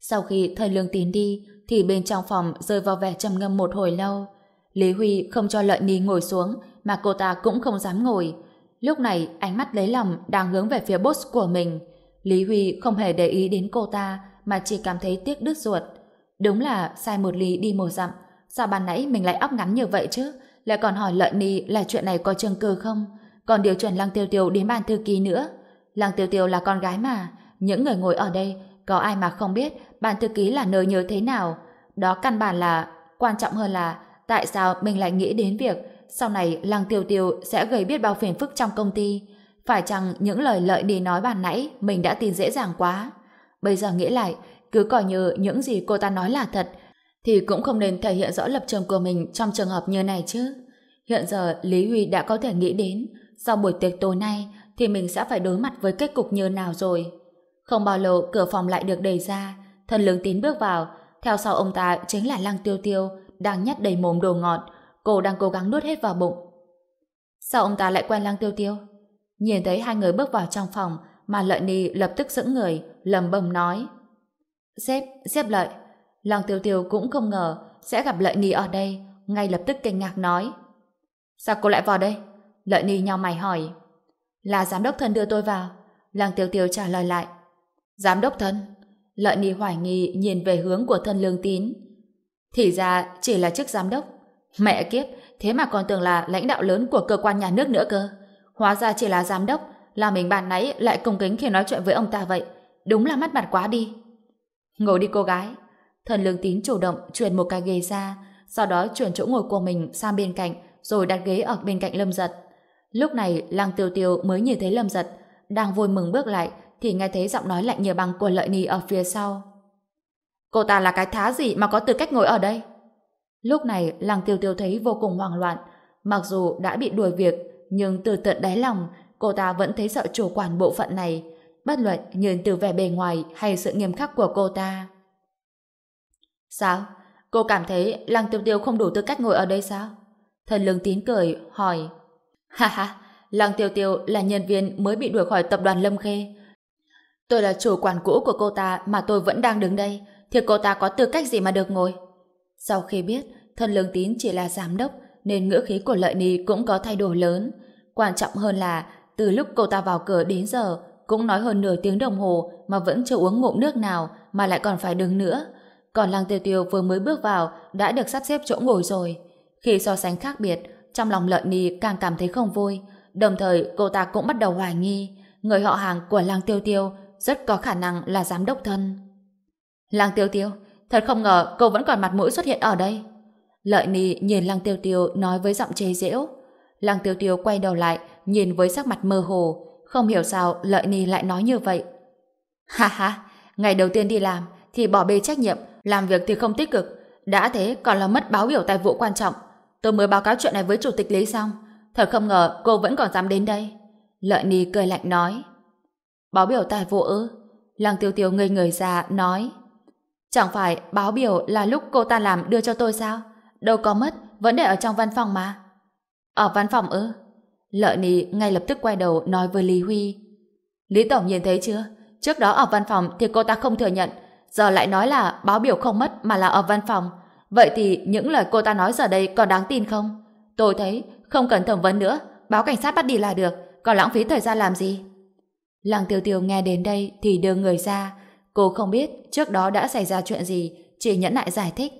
Sau khi thời lương tín đi, thì bên trong phòng rơi vào vẻ trầm ngâm một hồi lâu. Lý Huy không cho Lợi Ni ngồi xuống, mà cô ta cũng không dám ngồi Lúc này, ánh mắt lấy lòng đang hướng về phía boss của mình. Lý Huy không hề để ý đến cô ta, mà chỉ cảm thấy tiếc đứt ruột. Đúng là sai một lý đi một dặm. Sao ban nãy mình lại óc ngắn như vậy chứ? Lại còn hỏi lợi ni là chuyện này có chứng cứ không? Còn điều chuẩn Lăng Tiêu Tiêu đến ban thư ký nữa. Lăng Tiêu Tiêu là con gái mà. Những người ngồi ở đây có ai mà không biết ban thư ký là nơi như thế nào. Đó căn bản là quan trọng hơn là tại sao mình lại nghĩ đến việc sau này Lăng Tiêu Tiêu sẽ gây biết bao phiền phức trong công ty. Phải chăng những lời lợi đi nói bàn nãy mình đã tin dễ dàng quá? Bây giờ nghĩ lại, cứ coi như những gì cô ta nói là thật, thì cũng không nên thể hiện rõ lập trường của mình trong trường hợp như này chứ. Hiện giờ Lý Huy đã có thể nghĩ đến, sau buổi tiệc tối nay thì mình sẽ phải đối mặt với kết cục như nào rồi. Không bao lâu cửa phòng lại được đẩy ra, thần lương tín bước vào, theo sau ông ta chính là Lăng Tiêu Tiêu, đang nhét đầy mồm đồ ngọt, cô đang cố gắng nuốt hết vào bụng. Sao ông ta lại quen Lăng Tiêu Tiêu? Nhìn thấy hai người bước vào trong phòng, mà Lợi Ni lập tức sững người, lầm bầm nói. xếp xếp Lợi. Lăng Tiêu Tiêu cũng không ngờ sẽ gặp Lợi Ni ở đây, ngay lập tức kinh ngạc nói. Sao cô lại vào đây? Lợi Ni nhau mày hỏi. Là giám đốc thân đưa tôi vào. Lăng Tiêu Tiêu trả lời lại. Giám đốc thân? Lợi Ni hoài nghi nhìn về hướng của thân lương tín. Thì ra chỉ là chức giám đốc. Mẹ kiếp, thế mà còn tưởng là lãnh đạo lớn của cơ quan nhà nước nữa cơ. Hóa ra chỉ là giám đốc, là mình bạn nãy lại cung kính khi nói chuyện với ông ta vậy. Đúng là mắt mặt quá đi. Ngồi đi cô gái. Thần lương tín chủ động chuyển một cái ghế ra, sau đó chuyển chỗ ngồi của mình sang bên cạnh, rồi đặt ghế ở bên cạnh Lâm Giật. Lúc này, Lăng Tiêu Tiêu mới nhìn thấy Lâm Giật, đang vui mừng bước lại, thì nghe thấy giọng nói lạnh như băng của Lợi Nì ở phía sau. Cô ta là cái thá gì mà có tư cách ngồi ở đây? Lúc này, Lăng Tiêu Tiêu thấy vô cùng hoang loạn. Mặc dù đã bị đuổi việc, nhưng từ tận đáy lòng, cô ta vẫn thấy sợ chủ quản bộ phận này, bất luận nhìn từ vẻ bề ngoài hay sự nghiêm khắc của cô ta. Sao? Cô cảm thấy Lăng Tiêu Tiêu không đủ tư cách ngồi ở đây sao? Thần lương tín cười, hỏi. Ha ha, Lăng Tiêu Tiêu là nhân viên mới bị đuổi khỏi tập đoàn Lâm Khê. Tôi là chủ quản cũ của cô ta mà tôi vẫn đang đứng đây, thì cô ta có tư cách gì mà được ngồi? Sau khi biết thân lương tín chỉ là giám đốc nên ngữ khí của lợi ni cũng có thay đổi lớn. Quan trọng hơn là từ lúc cô ta vào cửa đến giờ cũng nói hơn nửa tiếng đồng hồ mà vẫn chưa uống ngụm nước nào mà lại còn phải đứng nữa. Còn Lăng Tiêu Tiêu vừa mới bước vào đã được sắp xếp chỗ ngồi rồi. Khi so sánh khác biệt, trong lòng lợi ni càng cảm thấy không vui. Đồng thời cô ta cũng bắt đầu hoài nghi người họ hàng của lang Tiêu Tiêu rất có khả năng là giám đốc thân. lang Tiêu Tiêu, Thật không ngờ cô vẫn còn mặt mũi xuất hiện ở đây. Lợi Ni nhìn Lăng Tiêu Tiêu nói với giọng chế giễu. Lăng Tiêu Tiêu quay đầu lại, nhìn với sắc mặt mơ hồ. Không hiểu sao Lợi Ni lại nói như vậy. Ha ha, ngày đầu tiên đi làm thì bỏ bê trách nhiệm, làm việc thì không tích cực. Đã thế còn là mất báo biểu tài vụ quan trọng. Tôi mới báo cáo chuyện này với chủ tịch Lý xong. Thật không ngờ cô vẫn còn dám đến đây. Lợi Ni cười lạnh nói. Báo biểu tài vụ ư? Lăng Tiêu Tiêu ngây người ra, nói. Chẳng phải báo biểu là lúc cô ta làm đưa cho tôi sao? Đâu có mất, vẫn để ở trong văn phòng mà. Ở văn phòng ư? Lợi ni ngay lập tức quay đầu nói với Lý Huy. Lý Tổng nhìn thấy chưa? Trước đó ở văn phòng thì cô ta không thừa nhận, giờ lại nói là báo biểu không mất mà là ở văn phòng. Vậy thì những lời cô ta nói giờ đây còn đáng tin không? Tôi thấy không cần thẩm vấn nữa, báo cảnh sát bắt đi là được, còn lãng phí thời gian làm gì? Lăng Tiêu Tiêu nghe đến đây thì đưa người ra, Cô không biết trước đó đã xảy ra chuyện gì, chỉ nhẫn nại giải thích.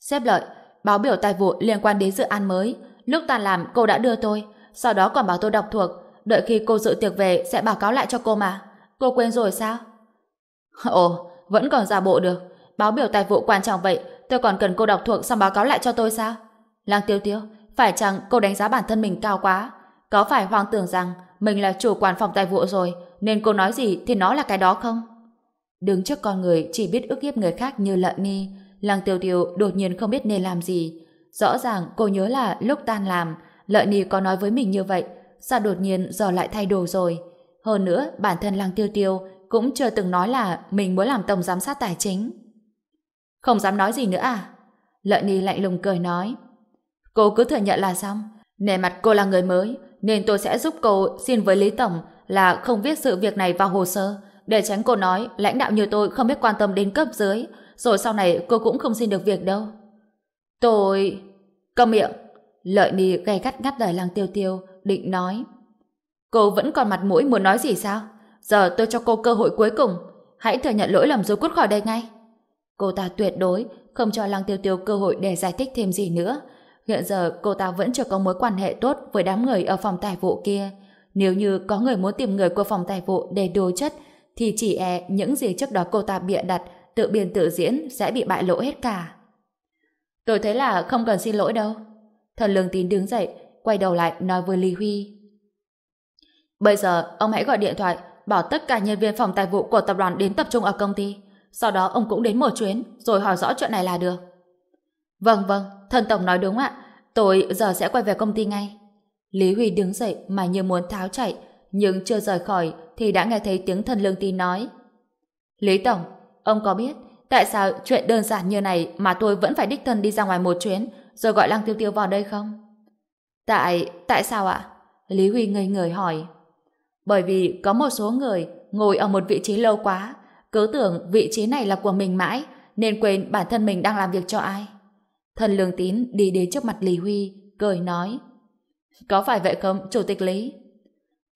Xếp lợi, báo biểu tài vụ liên quan đến dự án mới. Lúc tan làm cô đã đưa tôi, sau đó còn bảo tôi đọc thuộc. Đợi khi cô dự tiệc về sẽ báo cáo lại cho cô mà. Cô quên rồi sao? Ồ, vẫn còn giả bộ được. Báo biểu tài vụ quan trọng vậy, tôi còn cần cô đọc thuộc xong báo cáo lại cho tôi sao? Lăng tiêu tiêu, phải chăng cô đánh giá bản thân mình cao quá? Có phải hoang tưởng rằng mình là chủ quản phòng tài vụ rồi, nên cô nói gì thì nó là cái đó không? Đứng trước con người chỉ biết ức hiếp người khác như lợn ni, Lăng Tiêu Tiêu đột nhiên không biết nên làm gì. Rõ ràng cô nhớ là lúc tan làm, Lợi Ni có nói với mình như vậy, sao đột nhiên giờ lại thay đổi rồi. Hơn nữa, bản thân Lăng Tiêu Tiêu cũng chưa từng nói là mình muốn làm tổng giám sát tài chính. Không dám nói gì nữa à? Lợi Ni lạnh lùng cười nói. Cô cứ thừa nhận là xong. Nề mặt cô là người mới, nên tôi sẽ giúp cô xin với Lý Tổng là không viết sự việc này vào hồ sơ, để tránh cô nói lãnh đạo như tôi không biết quan tâm đến cấp dưới, rồi sau này cô cũng không xin được việc đâu. Tôi... Cầm miệng! Lợi Ni gay gắt ngắt lời lăng tiêu tiêu, định nói. Cô vẫn còn mặt mũi muốn nói gì sao? Giờ tôi cho cô cơ hội cuối cùng. Hãy thừa nhận lỗi lầm rồi cút khỏi đây ngay. Cô ta tuyệt đối không cho Lăng Tiêu Tiêu cơ hội để giải thích thêm gì nữa. Hiện giờ cô ta vẫn chưa có mối quan hệ tốt với đám người ở phòng tài vụ kia. Nếu như có người muốn tìm người của phòng tài vụ để đồ chất, thì chỉ e những gì trước đó cô ta bịa đặt, tự biên tự diễn sẽ bị bại lộ hết cả. Tôi thấy là không cần xin lỗi đâu. Thần lương tín đứng dậy, quay đầu lại nói với Lý Huy. Bây giờ, ông hãy gọi điện thoại, bảo tất cả nhân viên phòng tài vụ của tập đoàn đến tập trung ở công ty. Sau đó ông cũng đến một chuyến, rồi hỏi rõ chuyện này là được. Vâng, vâng, thần tổng nói đúng ạ. Tôi giờ sẽ quay về công ty ngay. Lý Huy đứng dậy mà như muốn tháo chạy, nhưng chưa rời khỏi thì đã nghe thấy tiếng thần lương tín nói. Lý Tổng, ông có biết tại sao chuyện đơn giản như này mà tôi vẫn phải đích thân đi ra ngoài một chuyến rồi gọi Lăng Tiêu Tiêu vào đây không? Tại... tại sao ạ? Lý Huy ngây người hỏi. Bởi vì có một số người ngồi ở một vị trí lâu quá, cứ tưởng vị trí này là của mình mãi, nên quên bản thân mình đang làm việc cho ai. Thần lương tín đi đến trước mặt Lý Huy, cười nói. Có phải vậy không, Chủ tịch Lý?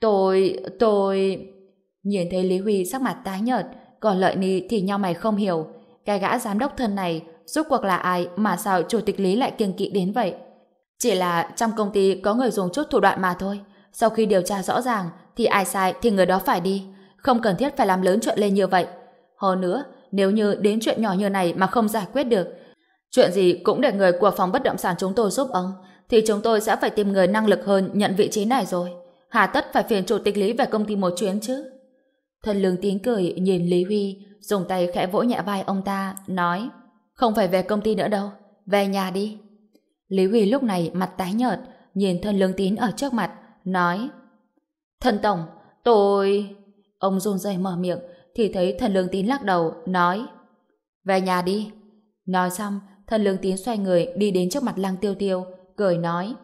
Tôi... tôi... Nhìn thấy Lý Huy sắc mặt tái nhợt, còn lợi ni thì nhau mày không hiểu. Cái gã giám đốc thân này rốt cuộc là ai mà sao Chủ tịch Lý lại kiêng kỵ đến vậy? Chỉ là trong công ty có người dùng chút thủ đoạn mà thôi. Sau khi điều tra rõ ràng thì ai sai thì người đó phải đi. Không cần thiết phải làm lớn chuyện lên như vậy. Hơn nữa, nếu như đến chuyện nhỏ như này mà không giải quyết được, chuyện gì cũng để người của phòng bất động sản chúng tôi giúp ông, thì chúng tôi sẽ phải tìm người năng lực hơn nhận vị trí này rồi. Hà tất phải phiền chủ tịch Lý về công ty một chuyến chứ. Thần lương tín cười nhìn Lý Huy, dùng tay khẽ vỗ nhẹ vai ông ta, nói Không phải về công ty nữa đâu, về nhà đi. Lý Huy lúc này mặt tái nhợt, nhìn thân lương tín ở trước mặt, nói Thần Tổng, tôi... Ông run rẩy mở miệng, thì thấy thần lương tín lắc đầu, nói Về nhà đi. Nói xong, thần lương tín xoay người đi đến trước mặt lăng tiêu tiêu, cười nói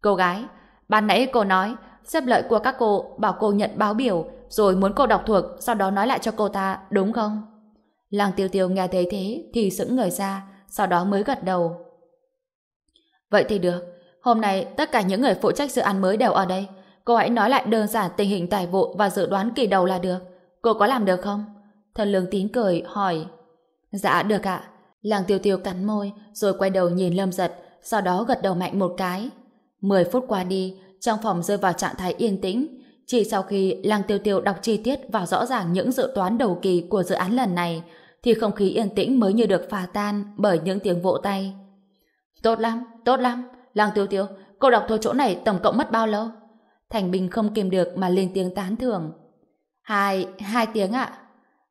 Cô gái, ban nãy cô nói xếp lợi của các cô bảo cô nhận báo biểu rồi muốn cô đọc thuộc sau đó nói lại cho cô ta, đúng không? Lăng tiêu tiêu nghe thấy thế thì sững người ra, sau đó mới gật đầu. Vậy thì được, hôm nay tất cả những người phụ trách dự án mới đều ở đây. Cô hãy nói lại đơn giản tình hình tài vụ và dự đoán kỳ đầu là được. Cô có làm được không? Thần lương tín cười, hỏi. Dạ, được ạ. Làng tiêu tiêu cắn môi, rồi quay đầu nhìn lâm giật, sau đó gật đầu mạnh một cái. Mười phút qua đi, trong phòng rơi vào trạng thái yên tĩnh. Chỉ sau khi làng Tiêu Tiêu đọc chi tiết và rõ ràng những dự toán đầu kỳ của dự án lần này, thì không khí yên tĩnh mới như được phá tan bởi những tiếng vỗ tay. Tốt lắm, tốt lắm. Làng Tiêu Tiêu, cô đọc thôi chỗ này tổng cộng mất bao lâu? Thành Bình không kìm được mà lên tiếng tán thưởng. Hai, hai tiếng ạ.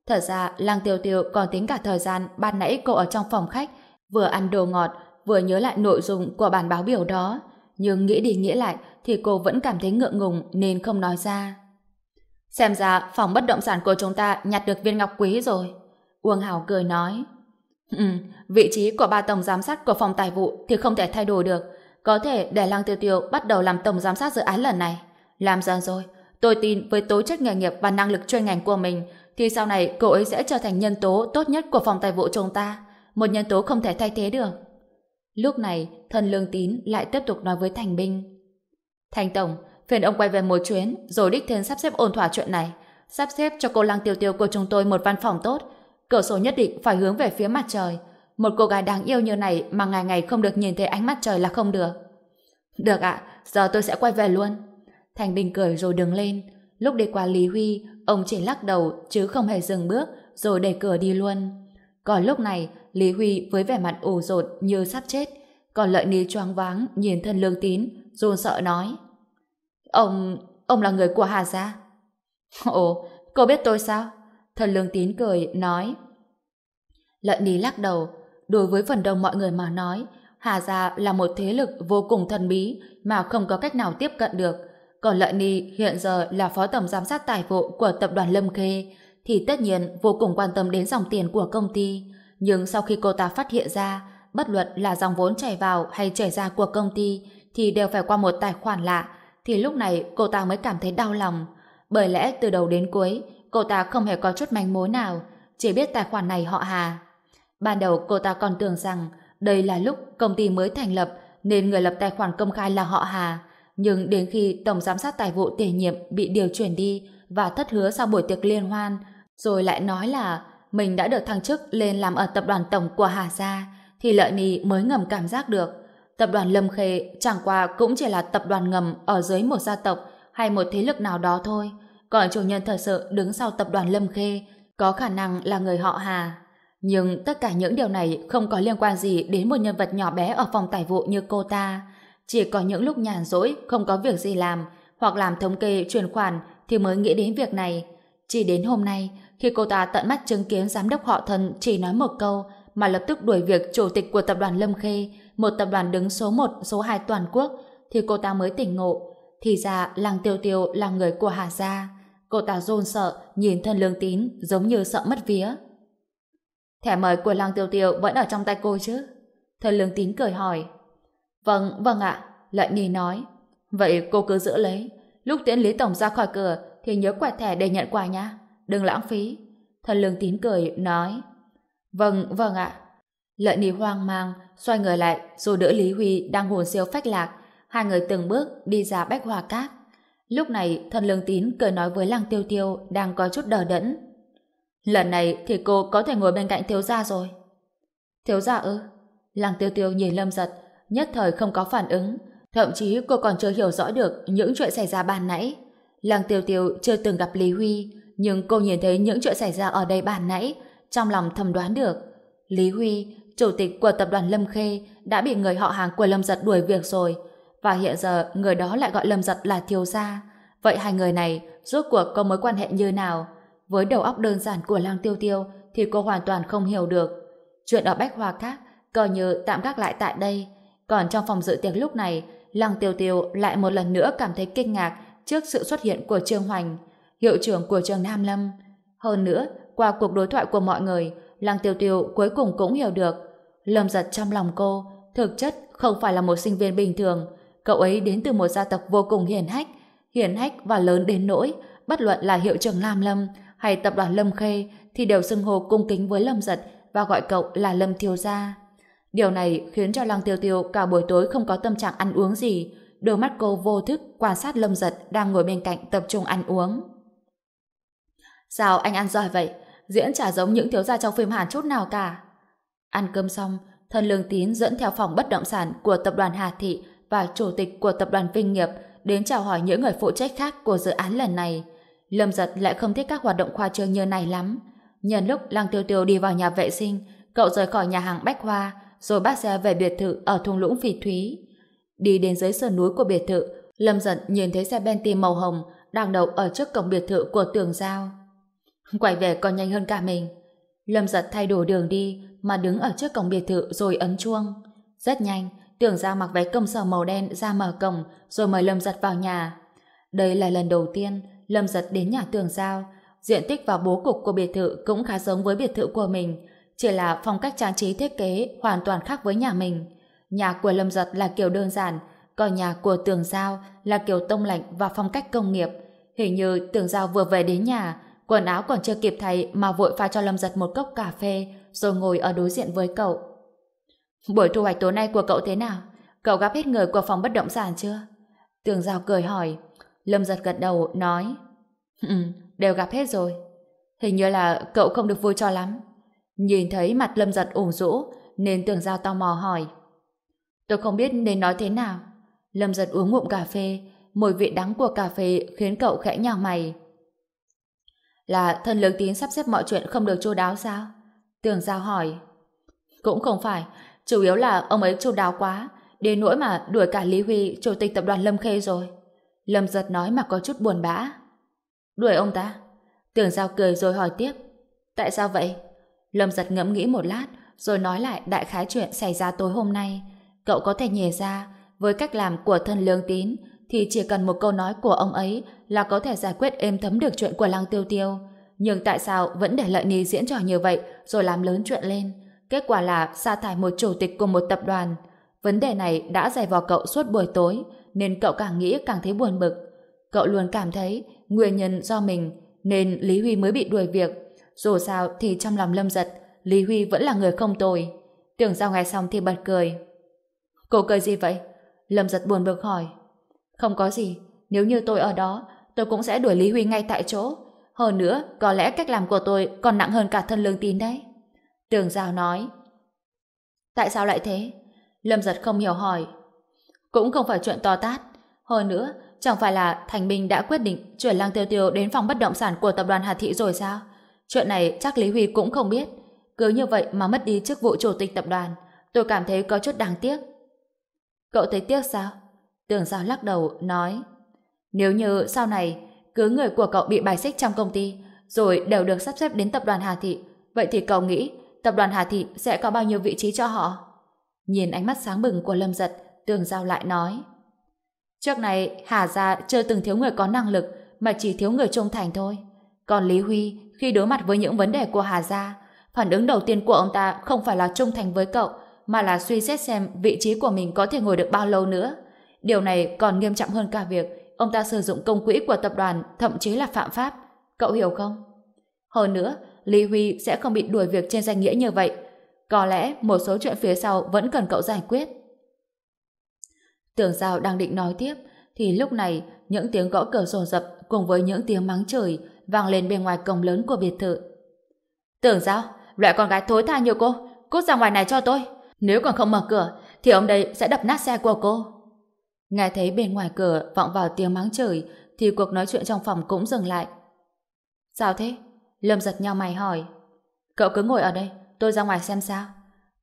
Thật ra, Lăng Tiêu Tiêu còn tính cả thời gian ban nãy cô ở trong phòng khách, vừa ăn đồ ngọt, vừa nhớ lại nội dung của bản báo biểu đó. Nhưng nghĩ đi nghĩ lại thì cô vẫn cảm thấy ngượng ngùng nên không nói ra. Xem ra phòng bất động sản của chúng ta nhặt được viên ngọc quý rồi. Uông Hảo cười nói. Ừ, vị trí của ba tổng giám sát của phòng tài vụ thì không thể thay đổi được. Có thể để Lăng Tiêu Tiêu bắt đầu làm tổng giám sát dự án lần này. Làm dần rồi, tôi tin với tố chất nghề nghiệp và năng lực chuyên ngành của mình thì sau này cô ấy sẽ trở thành nhân tố tốt nhất của phòng tài vụ chúng ta. Một nhân tố không thể thay thế được. Lúc này, thần lương tín lại tiếp tục nói với Thành Binh. Thành Tổng, phiền ông quay về một chuyến, rồi đích thân sắp xếp ổn thỏa chuyện này. Sắp xếp cho cô Lăng Tiêu Tiêu của chúng tôi một văn phòng tốt. Cửa sổ nhất định phải hướng về phía mặt trời. Một cô gái đáng yêu như này mà ngày ngày không được nhìn thấy ánh mặt trời là không được. Được ạ, giờ tôi sẽ quay về luôn. Thành Bình cười rồi đứng lên. Lúc đi qua Lý Huy, ông chỉ lắc đầu chứ không hề dừng bước, rồi đẩy cửa đi luôn. Còn lúc này, Lý Huy với vẻ mặt ủ rột như sắp chết, còn lợi ni choáng váng nhìn thân lương tín, run sợ nói. Ông, ông là người của Hà Gia? Ồ, cô biết tôi sao? Thần lương tín cười, nói. Lợi ni lắc đầu, đối với phần đông mọi người mà nói, Hà Gia là một thế lực vô cùng thần bí mà không có cách nào tiếp cận được. Còn Lợi Ni hiện giờ là phó tổng giám sát tài vụ của tập đoàn Lâm Khê, thì tất nhiên vô cùng quan tâm đến dòng tiền của công ty. Nhưng sau khi cô ta phát hiện ra, bất luận là dòng vốn chảy vào hay chảy ra của công ty, thì đều phải qua một tài khoản lạ, thì lúc này cô ta mới cảm thấy đau lòng. Bởi lẽ từ đầu đến cuối, cô ta không hề có chút manh mối nào, chỉ biết tài khoản này họ Hà. Ban đầu cô ta còn tưởng rằng đây là lúc công ty mới thành lập, nên người lập tài khoản công khai là họ Hà nhưng đến khi Tổng Giám sát Tài vụ tiền nhiệm bị điều chuyển đi và thất hứa sau buổi tiệc liên hoan, rồi lại nói là mình đã được thăng chức lên làm ở tập đoàn tổng của Hà Gia, thì Lợi Nì mới ngầm cảm giác được. Tập đoàn Lâm Khê chẳng qua cũng chỉ là tập đoàn ngầm ở dưới một gia tộc hay một thế lực nào đó thôi. Còn chủ nhân thật sự đứng sau tập đoàn Lâm Khê có khả năng là người họ Hà. Nhưng tất cả những điều này không có liên quan gì đến một nhân vật nhỏ bé ở phòng tài vụ như cô ta. Chỉ có những lúc nhàn rỗi, không có việc gì làm, hoặc làm thống kê chuyển khoản thì mới nghĩ đến việc này. Chỉ đến hôm nay, khi cô ta tận mắt chứng kiến giám đốc họ thân chỉ nói một câu mà lập tức đuổi việc chủ tịch của tập đoàn Lâm Khê, một tập đoàn đứng số 1, số 2 toàn quốc, thì cô ta mới tỉnh ngộ. Thì ra làng Tiêu Tiêu là người của Hà Gia. Cô ta rôn sợ, nhìn thân lương tín giống như sợ mất vía. Thẻ mời của làng Tiêu Tiêu vẫn ở trong tay cô chứ? Thân lương tín cười hỏi. Vâng, vâng ạ. Lợi nghi nói. Vậy cô cứ giữ lấy. Lúc tiễn Lý Tổng ra khỏi cửa thì nhớ quẹt thẻ để nhận quà nhá Đừng lãng phí. Thần lương tín cười, nói. Vâng, vâng ạ. Lợi Nhi hoang mang, xoay người lại rồi đỡ Lý Huy đang hồn siêu phách lạc. Hai người từng bước đi ra bách hòa cát. Lúc này, thần lương tín cười nói với lăng tiêu tiêu đang có chút đờ đẫn. Lần này thì cô có thể ngồi bên cạnh thiếu gia rồi. Thiếu gia ư? Lăng tiêu tiêu nhìn lâm giật, nhất thời không có phản ứng. Thậm chí cô còn chưa hiểu rõ được những chuyện xảy ra ban nãy. Lăng tiêu tiêu chưa từng gặp Lý Huy, nhưng cô nhìn thấy những chuyện xảy ra ở đây ban nãy, trong lòng thầm đoán được. Lý Huy, chủ tịch của tập đoàn Lâm Khê, đã bị người họ hàng của Lâm Giật đuổi việc rồi, và hiện giờ người đó lại gọi Lâm Giật là thiếu gia. Vậy hai người này rốt cuộc có mối quan hệ như nào? Với đầu óc đơn giản của Lang Tiêu Tiêu thì cô hoàn toàn không hiểu được. Chuyện ở Bách Hoa Các coi như tạm gác lại tại đây. Còn trong phòng dự tiệc lúc này, Lăng Tiêu Tiêu lại một lần nữa cảm thấy kinh ngạc trước sự xuất hiện của Trương Hoành, hiệu trưởng của trường Nam Lâm. Hơn nữa, qua cuộc đối thoại của mọi người, Lăng Tiêu Tiêu cuối cùng cũng hiểu được Lâm giật trong lòng cô thực chất không phải là một sinh viên bình thường. Cậu ấy đến từ một gia tộc vô cùng hiền hách, hiền hách và lớn đến nỗi bất luận là hiệu trưởng Nam Lâm hay tập đoàn Lâm Khê thì đều xưng hô cung kính với Lâm Giật và gọi cậu là Lâm Thiếu Gia. Điều này khiến cho Lăng Tiêu Tiêu cả buổi tối không có tâm trạng ăn uống gì, đôi mắt cô vô thức quan sát Lâm Giật đang ngồi bên cạnh tập trung ăn uống. Sao anh ăn giỏi vậy? Diễn chả giống những thiếu gia trong phim Hàn chút nào cả. Ăn cơm xong, thân lương tín dẫn theo phòng bất động sản của tập đoàn Hà Thị và chủ tịch của tập đoàn Vinh Nghiệp đến chào hỏi những người phụ trách khác của dự án lần này. Lâm giật lại không thích các hoạt động khoa trương như này lắm. Nhân lúc Lăng Tiêu Tiêu đi vào nhà vệ sinh, cậu rời khỏi nhà hàng Bách Hoa, rồi bắt xe về biệt thự ở thung lũng Phỉ Thúy. Đi đến dưới sườn núi của biệt thự, Lâm giật nhìn thấy xe Bentley màu hồng đang đậu ở trước cổng biệt thự của tường giao. Quay về còn nhanh hơn cả mình. Lâm giật thay đổi đường đi mà đứng ở trước cổng biệt thự rồi ấn chuông. Rất nhanh, tưởng giao mặc váy công sở màu đen ra mở cổng rồi mời Lâm giật vào nhà. Đây là lần đầu tiên Lâm giật đến nhà tường giao. Diện tích và bố cục của biệt thự cũng khá giống với biệt thự của mình. Chỉ là phong cách trang trí thiết kế hoàn toàn khác với nhà mình. Nhà của Lâm giật là kiểu đơn giản, còn nhà của tường giao là kiểu tông lạnh và phong cách công nghiệp. Hình như tường giao vừa về đến nhà, quần áo còn chưa kịp thay mà vội pha cho Lâm giật một cốc cà phê rồi ngồi ở đối diện với cậu. Buổi thu hoạch tối nay của cậu thế nào? Cậu gặp hết người của phòng bất động sản chưa? Tường Giao cười hỏi. Lâm giật gật đầu, nói Ừ, đều gặp hết rồi. Hình như là cậu không được vui cho lắm. Nhìn thấy mặt Lâm giật ủ rũ, nên Tường Giao tò mò hỏi. Tôi không biết nên nói thế nào. Lâm giật uống ngụm cà phê, mùi vị đắng của cà phê khiến cậu khẽ nhào mày. Là thân lớn tín sắp xếp mọi chuyện không được chu đáo sao? Tường Giao hỏi. Cũng không phải, chủ yếu là ông ấy chu đáo quá, đến nỗi mà đuổi cả Lý Huy, chủ tịch tập đoàn Lâm Khê rồi. Lâm giật nói mà có chút buồn bã. Đuổi ông ta? Tường Giao cười rồi hỏi tiếp. Tại sao vậy? Lâm giật ngẫm nghĩ một lát, rồi nói lại đại khái chuyện xảy ra tối hôm nay. Cậu có thể nhề ra, với cách làm của thân lương tín, thì chỉ cần một câu nói của ông ấy là có thể giải quyết êm thấm được chuyện của lăng tiêu tiêu. Nhưng tại sao vẫn để lợi ni diễn trò như vậy rồi làm lớn chuyện lên? Kết quả là sa thải một chủ tịch của một tập đoàn. Vấn đề này đã dày vò cậu suốt buổi tối, nên cậu càng nghĩ càng thấy buồn bực. Cậu luôn cảm thấy nguyên nhân do mình nên Lý Huy mới bị đuổi việc. Dù sao thì trong lòng lâm giật, Lý Huy vẫn là người không tồi. Tưởng giao nghe xong thì bật cười. Cô cười gì vậy? Lâm giật buồn bực hỏi. Không có gì, nếu như tôi ở đó, tôi cũng sẽ đuổi Lý Huy ngay tại chỗ. Hơn nữa, có lẽ cách làm của tôi còn nặng hơn cả thân lương tín đấy. Tường Giao nói. Tại sao lại thế? Lâm giật không hiểu hỏi. Cũng không phải chuyện to tát. Hơn nữa, chẳng phải là Thành Minh đã quyết định chuyển Lăng Tiêu Tiêu đến phòng bất động sản của tập đoàn Hà Thị rồi sao? Chuyện này chắc Lý Huy cũng không biết. Cứ như vậy mà mất đi chức vụ chủ tịch tập đoàn. Tôi cảm thấy có chút đáng tiếc. Cậu thấy tiếc sao? Tường Giao lắc đầu, nói Nếu như sau này cứ người của cậu bị bài xích trong công ty rồi đều được sắp xếp đến tập đoàn Hà Thị vậy thì cậu nghĩ tập đoàn Hà Thị sẽ có bao nhiêu vị trí cho họ? Nhìn ánh mắt sáng bừng của Lâm Giật Tường Giao lại nói Trước này Hà Gia chưa từng thiếu người có năng lực mà chỉ thiếu người trung thành thôi. Còn Lý Huy khi đối mặt với những vấn đề của Hà Gia phản ứng đầu tiên của ông ta không phải là trung thành với cậu mà là suy xét xem vị trí của mình có thể ngồi được bao lâu nữa. Điều này còn nghiêm trọng hơn cả việc ông ta sử dụng công quỹ của tập đoàn thậm chí là phạm pháp. Cậu hiểu không? Hơn nữa, Lý Huy sẽ không bị đuổi việc trên danh nghĩa như vậy. Có lẽ một số chuyện phía sau vẫn cần cậu giải quyết. Tưởng Giao đang định nói tiếp, thì lúc này những tiếng gõ cửa rồn rập cùng với những tiếng mắng chửi vang lên bên ngoài cổng lớn của biệt thự. Tưởng Giao, loại con gái thối tha như cô, cút ra ngoài này cho tôi. Nếu còn không mở cửa, thì ông đây sẽ đập nát xe của cô. Nghe thấy bên ngoài cửa vọng vào tiếng mắng chửi, thì cuộc nói chuyện trong phòng cũng dừng lại. Sao thế? Lâm giật nhau mày hỏi. Cậu cứ ngồi ở đây, tôi ra ngoài xem sao.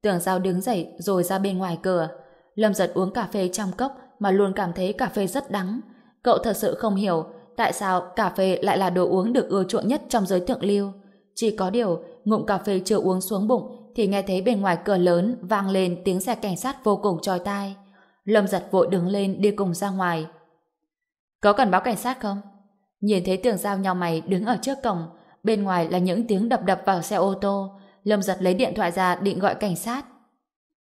Tưởng Giao đứng dậy rồi ra bên ngoài cửa. Lâm giật uống cà phê trong cốc mà luôn cảm thấy cà phê rất đắng. Cậu thật sự không hiểu tại sao cà phê lại là đồ uống được ưa chuộng nhất trong giới thượng lưu. Chỉ có điều, ngụm cà phê chưa uống xuống bụng thì nghe thấy bên ngoài cửa lớn vang lên tiếng xe cảnh sát vô cùng chói tai. Lâm giật vội đứng lên đi cùng ra ngoài. Có cần báo cảnh sát không? Nhìn thấy tường giao nhau mày đứng ở trước cổng, bên ngoài là những tiếng đập đập vào xe ô tô. Lâm giật lấy điện thoại ra định gọi cảnh sát.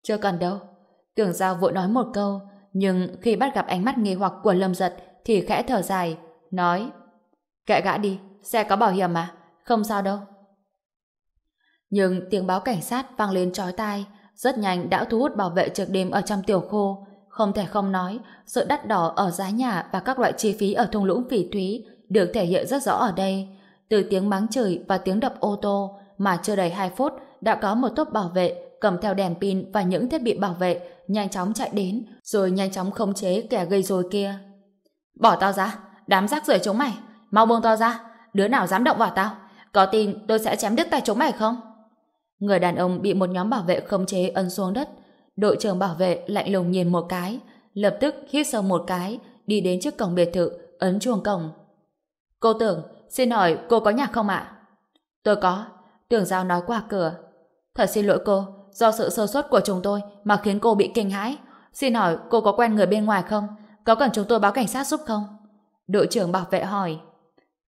Chưa cần đâu. Tường giao vội nói một câu, nhưng khi bắt gặp ánh mắt nghi hoặc của Lâm giật thì khẽ thở dài, nói Kệ gã đi, xe có bảo hiểm mà, không sao đâu. Nhưng tiếng báo cảnh sát vang lên trói tai, rất nhanh đã thu hút bảo vệ trực đêm ở trong tiểu khu. Không thể không nói, sự đắt đỏ ở giá nhà và các loại chi phí ở thung lũng phỉ thúy được thể hiện rất rõ ở đây. Từ tiếng mắng chửi và tiếng đập ô tô mà chưa đầy 2 phút đã có một tốp bảo vệ cầm theo đèn pin và những thiết bị bảo vệ nhanh chóng chạy đến rồi nhanh chóng khống chế kẻ gây rối kia. Bỏ tao ra, đám rác rưởi chúng mày, mau buông tao ra, đứa nào dám động vào tao, có tin tôi sẽ chém đứt tay chúng mày không? Người đàn ông bị một nhóm bảo vệ khống chế ấn xuống đất, Đội trưởng bảo vệ lạnh lùng nhìn một cái, lập tức hít sâu một cái, đi đến trước cổng biệt thự, ấn chuông cổng. Cô tưởng, xin hỏi cô có nhạc không ạ? Tôi có. Tưởng giao nói qua cửa. Thật xin lỗi cô, do sự sơ suất của chúng tôi mà khiến cô bị kinh hãi. Xin hỏi cô có quen người bên ngoài không? Có cần chúng tôi báo cảnh sát giúp không? Đội trưởng bảo vệ hỏi.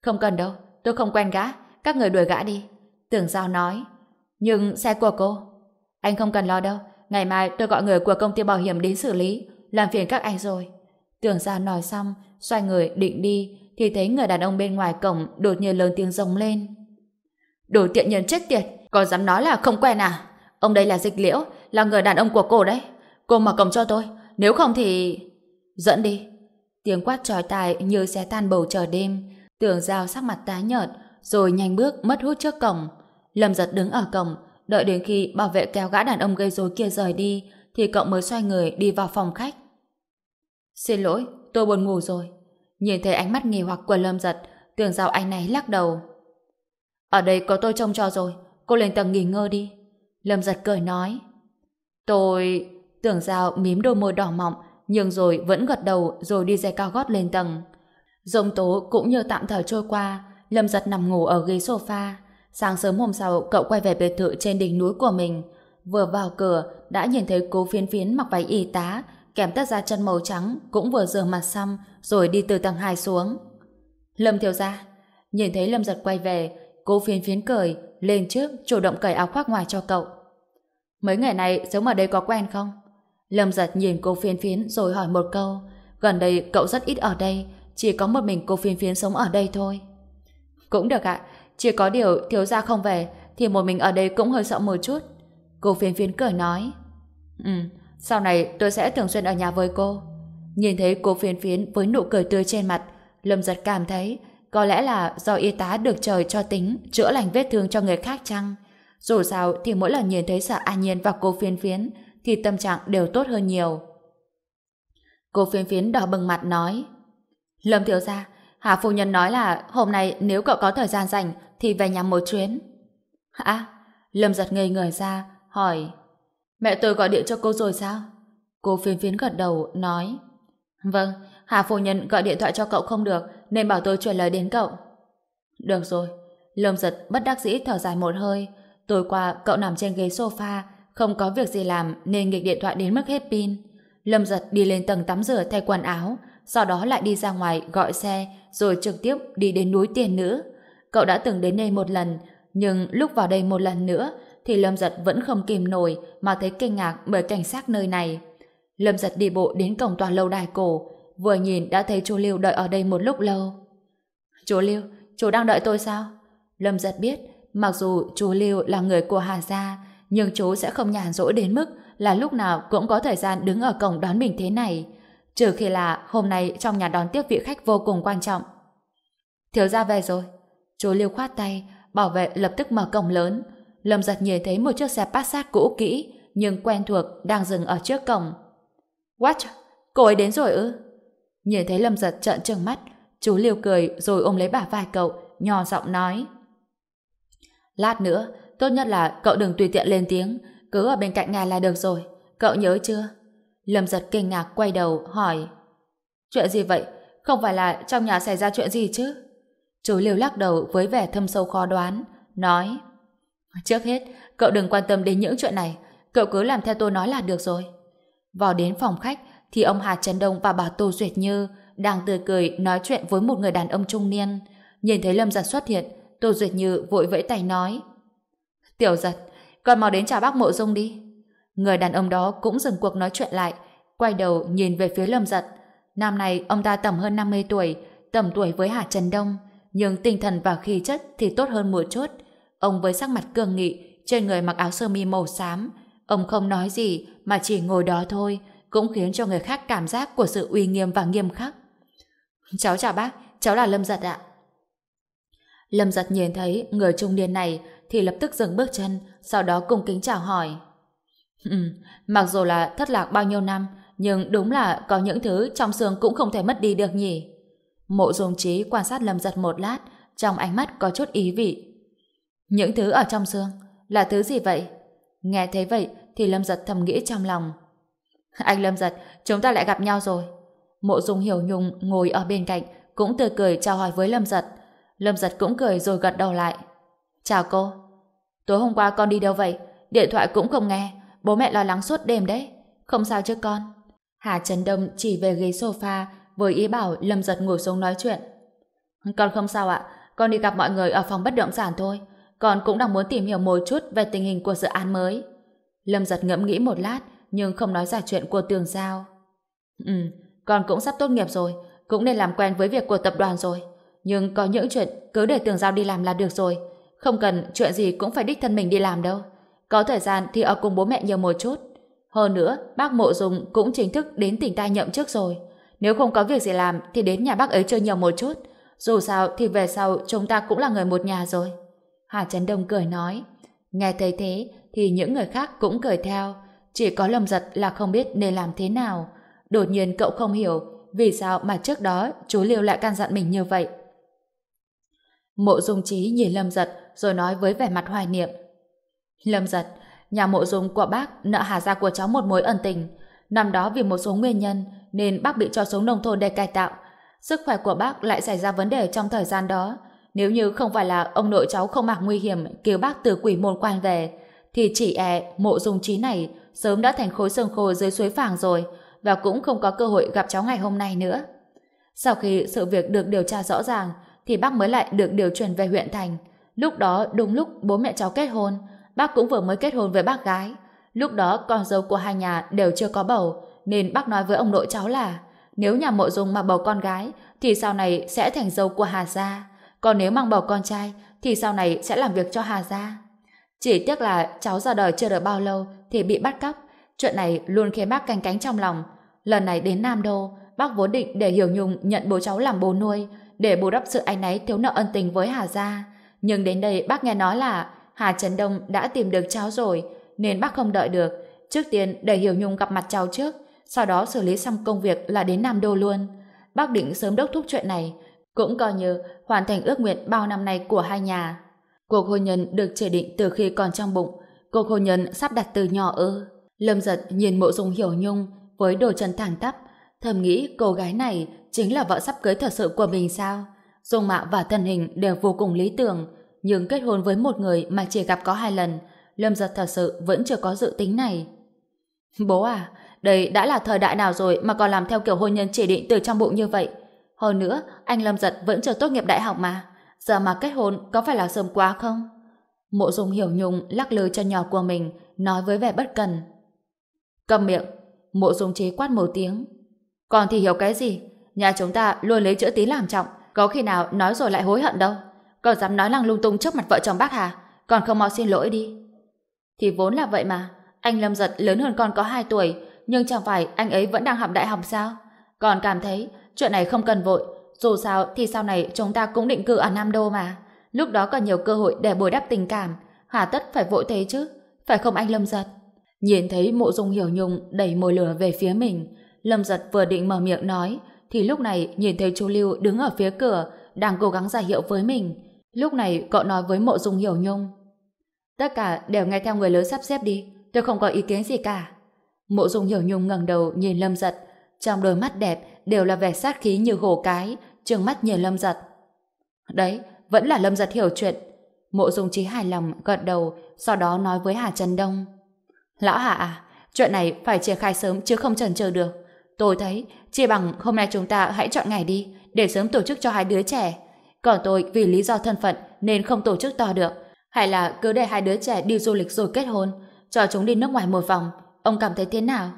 Không cần đâu, tôi không quen gã, các người đuổi gã đi. Tưởng giao nói. Nhưng xe của cô? Anh không cần lo đâu, ngày mai tôi gọi người của công ty bảo hiểm đến xử lý, làm phiền các anh rồi. Tưởng giao nói xong, xoay người định đi, thì thấy người đàn ông bên ngoài cổng đột nhiên lớn tiếng rống lên. Đồ tiện nhân chết tiệt, còn dám nói là không quen à? Ông đây là dịch liễu, là người đàn ông của cô đấy. Cô mở cổng cho tôi, nếu không thì... Dẫn đi. Tiếng quát trói tai như xe tan bầu trời đêm. Tưởng giao sắc mặt tái nhợt, rồi nhanh bước mất hút trước cổng. Lâm giật đứng ở cổng, Đợi đến khi bảo vệ kéo gã đàn ông gây rối kia rời đi, thì cậu mới xoay người đi vào phòng khách. Xin lỗi, tôi buồn ngủ rồi. Nhìn thấy ánh mắt nghi hoặc của Lâm Giật, tưởng giao anh này lắc đầu. Ở đây có tôi trông cho rồi, cô lên tầng nghỉ ngơi đi. Lâm Giật cười nói. Tôi... Tưởng giao mím đôi môi đỏ mọng, nhưng rồi vẫn gật đầu rồi đi giày cao gót lên tầng. Dông tố cũng như tạm thời trôi qua, Lâm Giật nằm ngủ ở ghế sofa. Sáng sớm hôm sau, cậu quay về biệt thự trên đỉnh núi của mình. Vừa vào cửa, đã nhìn thấy cô phiến phiến mặc váy y tá, kèm tất da chân màu trắng, cũng vừa rửa mặt xong, rồi đi từ tầng 2 xuống. Lâm thiếu ra nhìn thấy Lâm giật quay về, cô phiến phiến cười, lên trước, chủ động cởi áo khoác ngoài cho cậu. Mấy ngày này sống ở đây có quen không? Lâm giật nhìn cô phiến phiến rồi hỏi một câu. Gần đây cậu rất ít ở đây, chỉ có một mình cô phiến phiến sống ở đây thôi. Cũng được ạ, chỉ có điều thiếu gia không về thì một mình ở đây cũng hơi sợ một chút. Cô phiến phiến cười nói. Ừ, sau này tôi sẽ thường xuyên ở nhà với cô. Nhìn thấy cô phiến phiến với nụ cười tươi trên mặt, Lâm giật cảm thấy có lẽ là do y tá được trời cho tính chữa lành vết thương cho người khác chăng? Dù sao thì mỗi lần nhìn thấy sợ an nhiên và cô phiến phiến thì tâm trạng đều tốt hơn nhiều. Cô phiến phiến đỏ bừng mặt nói Lâm thiếu gia, Hà phu nhân nói là hôm nay nếu cậu có thời gian rảnh thì về nhà một chuyến. À, Lâm giật ngây người ra, hỏi Mẹ tôi gọi điện cho cô rồi sao? Cô phiến phiến gật đầu, nói Vâng, Hà phu nhân gọi điện thoại cho cậu không được nên bảo tôi truyền lời đến cậu. Được rồi. Lâm giật bất đắc dĩ thở dài một hơi. Tối qua cậu nằm trên ghế sofa không có việc gì làm nên nghịch điện thoại đến mức hết pin. Lâm giật đi lên tầng tắm rửa thay quần áo sau đó lại đi ra ngoài gọi xe rồi trực tiếp đi đến núi tiền nữ. Cậu đã từng đến đây một lần nhưng lúc vào đây một lần nữa thì Lâm giật vẫn không kìm nổi mà thấy kinh ngạc bởi cảnh sát nơi này. Lâm giật đi bộ đến cổng tòa lâu đài cổ vừa nhìn đã thấy chú Lưu đợi ở đây một lúc lâu. Chú Lưu, chú đang đợi tôi sao? Lâm giật biết, mặc dù chú Lưu là người của Hà Gia, nhưng chú sẽ không nhàn rỗi đến mức là lúc nào cũng có thời gian đứng ở cổng đón mình thế này. Trừ khi là hôm nay trong nhà đón tiếp vị khách vô cùng quan trọng. Thiếu gia về rồi. Chú Lưu khoát tay, bảo vệ lập tức mở cổng lớn. Lâm giật nhìn thấy một chiếc xe Passat cũ kỹ, nhưng quen thuộc đang dừng ở trước cổng. What? Cô ấy đến rồi ư? Nhìn thấy Lâm Giật trợn trừng mắt, chú lưu cười rồi ôm lấy bả vai cậu, nhỏ giọng nói. Lát nữa, tốt nhất là cậu đừng tùy tiện lên tiếng, cứ ở bên cạnh ngài là được rồi. Cậu nhớ chưa? Lâm Giật kinh ngạc quay đầu, hỏi. Chuyện gì vậy? Không phải là trong nhà xảy ra chuyện gì chứ? Chú liều lắc đầu với vẻ thâm sâu khó đoán, nói. Trước hết, cậu đừng quan tâm đến những chuyện này, cậu cứ làm theo tôi nói là được rồi. Vào đến phòng khách, thì ông Hà Trần Đông và bà Tô Duyệt Như đang tươi cười nói chuyện với một người đàn ông trung niên. Nhìn thấy Lâm Giật xuất hiện, Tô Duyệt Như vội vẫy tay nói Tiểu giật, con mau đến chào bác mộ dung đi. Người đàn ông đó cũng dừng cuộc nói chuyện lại, quay đầu nhìn về phía Lâm Giật. Năm này ông ta tầm hơn 50 tuổi, tầm tuổi với Hà Trần Đông, nhưng tinh thần và khí chất thì tốt hơn một chút. Ông với sắc mặt cương nghị, trên người mặc áo sơ mi màu xám. Ông không nói gì mà chỉ ngồi đó thôi, cũng khiến cho người khác cảm giác của sự uy nghiêm và nghiêm khắc. Cháu chào bác, cháu là Lâm Giật ạ. Lâm Giật nhìn thấy người trung niên này thì lập tức dừng bước chân, sau đó cung kính chào hỏi. Ừ, mặc dù là thất lạc bao nhiêu năm, nhưng đúng là có những thứ trong xương cũng không thể mất đi được nhỉ. Mộ dùng trí quan sát Lâm Giật một lát, trong ánh mắt có chút ý vị. Những thứ ở trong xương là thứ gì vậy? Nghe thấy vậy thì Lâm Giật thầm nghĩ trong lòng. Anh Lâm Giật, chúng ta lại gặp nhau rồi. Mộ Dung Hiểu Nhung ngồi ở bên cạnh, cũng tươi cười chào hỏi với Lâm Giật. Lâm Giật cũng cười rồi gật đầu lại. Chào cô. Tối hôm qua con đi đâu vậy? Điện thoại cũng không nghe. Bố mẹ lo lắng suốt đêm đấy. Không sao chứ con. Hà Trần Đông chỉ về ghế sofa với ý bảo Lâm Giật ngồi xuống nói chuyện. Con không sao ạ. Con đi gặp mọi người ở phòng bất động sản thôi. Con cũng đang muốn tìm hiểu một chút về tình hình của dự án mới. Lâm Giật ngẫm nghĩ một lát nhưng không nói ra chuyện của tường giao. Ừ, con cũng sắp tốt nghiệp rồi, cũng nên làm quen với việc của tập đoàn rồi. Nhưng có những chuyện cứ để tường giao đi làm là được rồi. Không cần chuyện gì cũng phải đích thân mình đi làm đâu. Có thời gian thì ở cùng bố mẹ nhiều một chút. Hơn nữa, bác Mộ Dung cũng chính thức đến tỉnh ta nhậm chức rồi. Nếu không có việc gì làm thì đến nhà bác ấy chơi nhiều một chút. Dù sao thì về sau chúng ta cũng là người một nhà rồi. Hà Trấn Đông cười nói. Nghe thấy thế thì những người khác cũng cười theo. Chỉ có Lâm Giật là không biết nên làm thế nào. Đột nhiên cậu không hiểu vì sao mà trước đó chú Liêu lại can dặn mình như vậy. Mộ Dung Trí nhìn Lâm Giật rồi nói với vẻ mặt hoài niệm. Lâm Giật, nhà mộ dung của bác nợ hà gia của cháu một mối ân tình. Năm đó vì một số nguyên nhân nên bác bị cho xuống nông thôn để cải tạo. Sức khỏe của bác lại xảy ra vấn đề trong thời gian đó. Nếu như không phải là ông nội cháu không mặc nguy hiểm cứu bác từ quỷ môn quan về, thì chỉ e mộ dung trí này sớm đã thành khối xương khô dưới suối phàng rồi và cũng không có cơ hội gặp cháu ngày hôm nay nữa. Sau khi sự việc được điều tra rõ ràng thì bác mới lại được điều chuyển về huyện thành. Lúc đó đúng lúc bố mẹ cháu kết hôn bác cũng vừa mới kết hôn với bác gái. Lúc đó con dâu của hai nhà đều chưa có bầu nên bác nói với ông nội cháu là nếu nhà mộ dung mà bầu con gái thì sau này sẽ thành dâu của Hà Gia. Còn nếu mang bầu con trai thì sau này sẽ làm việc cho Hà Gia. Chỉ tiếc là cháu ra đời chưa được bao lâu thì bị bắt cóc. Chuyện này luôn khiến bác canh cánh trong lòng. Lần này đến Nam Đô, bác vốn định để Hiểu Nhung nhận bố cháu làm bố nuôi, để bù đắp sự áy náy thiếu nợ ân tình với Hà Gia. Nhưng đến đây bác nghe nói là Hà Trấn Đông đã tìm được cháu rồi, nên bác không đợi được. Trước tiên để Hiểu Nhung gặp mặt cháu trước, sau đó xử lý xong công việc là đến Nam Đô luôn. Bác định sớm đốc thúc chuyện này, cũng coi như hoàn thành ước nguyện bao năm nay của hai nhà. Cuộc hôn nhân được chỉ định từ khi còn trong bụng, cuộc hôn nhân sắp đặt từ nhỏ ư. Lâm giật nhìn mộ dung hiểu nhung với đồ chân thẳng tắp, thầm nghĩ cô gái này chính là vợ sắp cưới thật sự của mình sao? Dung mạo và thân hình đều vô cùng lý tưởng, nhưng kết hôn với một người mà chỉ gặp có hai lần, Lâm giật thật sự vẫn chưa có dự tính này. Bố à, đây đã là thời đại nào rồi mà còn làm theo kiểu hôn nhân chỉ định từ trong bụng như vậy? Hơn nữa, anh Lâm giật vẫn chưa tốt nghiệp đại học mà. Giờ mà kết hôn có phải là sớm quá không? Mộ dung hiểu nhung lắc lư chân nhỏ của mình, nói với vẻ bất cần. Cầm miệng, mộ dung chế quát một tiếng. Còn thì hiểu cái gì? Nhà chúng ta luôn lấy chữ tín làm trọng, có khi nào nói rồi lại hối hận đâu. Còn dám nói lăng lung tung trước mặt vợ chồng bác hà, còn không mau xin lỗi đi. Thì vốn là vậy mà, anh Lâm Giật lớn hơn con có 2 tuổi, nhưng chẳng phải anh ấy vẫn đang học đại học sao? Còn cảm thấy chuyện này không cần vội, dù sao thì sau này chúng ta cũng định cư ở Nam Đô mà. Lúc đó còn nhiều cơ hội để bồi đắp tình cảm, hà tất phải vội thế chứ, phải không anh Lâm Giật? Nhìn thấy mộ dung hiểu nhung đẩy mồi lửa về phía mình, Lâm Giật vừa định mở miệng nói, thì lúc này nhìn thấy chú Lưu đứng ở phía cửa, đang cố gắng giải hiệu với mình. Lúc này cậu nói với mộ dung hiểu nhung. Tất cả đều nghe theo người lớn sắp xếp đi, tôi không có ý kiến gì cả. Mộ dung hiểu nhung ngẩng đầu nhìn Lâm Giật, trong đôi mắt đẹp đều là vẻ sát khí như hổ cái, trừng mắt nhìn Lâm Giật. Đấy, vẫn là Lâm Giật hiểu chuyện. Mộ dung trí hài lòng gật đầu, sau đó nói với Hà Trần Đông. Lão Hà à, chuyện này phải triển khai sớm chứ không chần chờ được. Tôi thấy, chỉ bằng hôm nay chúng ta hãy chọn ngày đi, để sớm tổ chức cho hai đứa trẻ. Còn tôi vì lý do thân phận nên không tổ chức to được. Hay là cứ để hai đứa trẻ đi du lịch rồi kết hôn, cho chúng đi nước ngoài một vòng. Ông cảm thấy thế nào?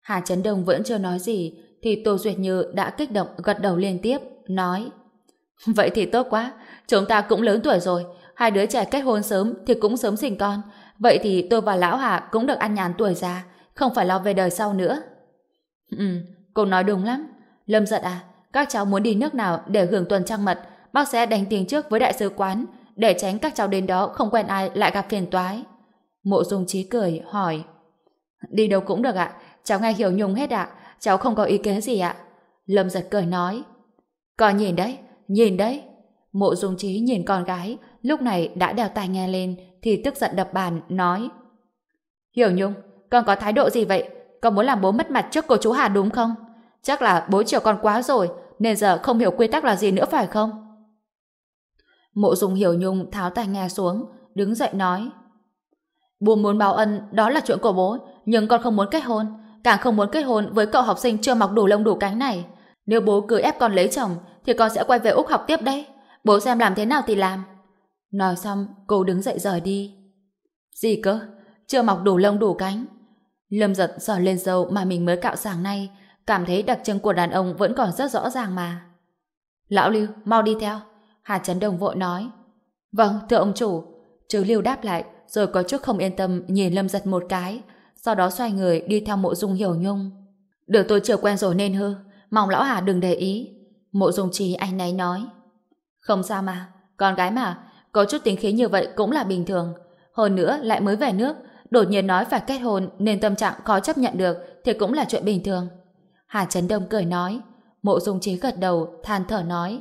Hà Trấn Đông vẫn chưa nói gì, thì Tô Duyệt Như đã kích động gật đầu liên tiếp, nói Vậy thì tốt quá, chúng ta cũng lớn tuổi rồi, hai đứa trẻ kết hôn sớm thì cũng sớm sinh con, vậy thì tôi và Lão Hà cũng được ăn nhàn tuổi già, không phải lo về đời sau nữa. Ừ, cô nói đúng lắm. Lâm giật à, các cháu muốn đi nước nào để hưởng tuần trăng mật, bác sẽ đánh tiền trước với đại sứ quán, để tránh các cháu đến đó không quen ai lại gặp phiền toái. Mộ dung trí cười, hỏi. Đi đâu cũng được ạ, cháu nghe hiểu nhung hết ạ, cháu không có ý kiến gì ạ. Lâm giật cười nói. Coi nhìn đấy, nhìn đấy. Mộ dung trí nhìn con gái, lúc này đã đeo tai nghe lên, thì tức giận đập bàn, nói. Hiểu nhung, con có thái độ gì vậy? Con muốn làm bố mất mặt trước cô chú Hà đúng không? Chắc là bố chiều con quá rồi, nên giờ không hiểu quy tắc là gì nữa phải không? Mộ dung hiểu nhung tháo tai nghe xuống, đứng dậy nói. Bố muốn báo ân, đó là chuyện của bố, nhưng con không muốn kết hôn, càng không muốn kết hôn với cậu học sinh chưa mọc đủ lông đủ cánh này. Nếu bố cứ ép con lấy chồng, thì con sẽ quay về Úc học tiếp đấy Bố xem làm thế nào thì làm. Nói xong, cô đứng dậy rời đi. Gì cơ? Chưa mọc đủ lông đủ cánh. Lâm giật sờ lên dâu mà mình mới cạo sáng nay, cảm thấy đặc trưng của đàn ông vẫn còn rất rõ ràng mà. Lão Lưu, mau đi theo. Hà Trấn Đồng vội nói. Vâng, thưa ông chủ. Chứ Lưu đáp lại, rồi có chút không yên tâm nhìn Lâm giật một cái, sau đó xoay người đi theo mộ dung hiểu nhung. Được tôi chưa quen rồi nên hư, mong lão Hà đừng để ý. Mộ dung trì anh này nói. Không sao mà, con gái mà, có chút tính khí như vậy cũng là bình thường. Hơn nữa lại mới về nước, đột nhiên nói phải kết hôn nên tâm trạng khó chấp nhận được thì cũng là chuyện bình thường. Hà Trấn Đông cười nói, mộ dung trí gật đầu, than thở nói.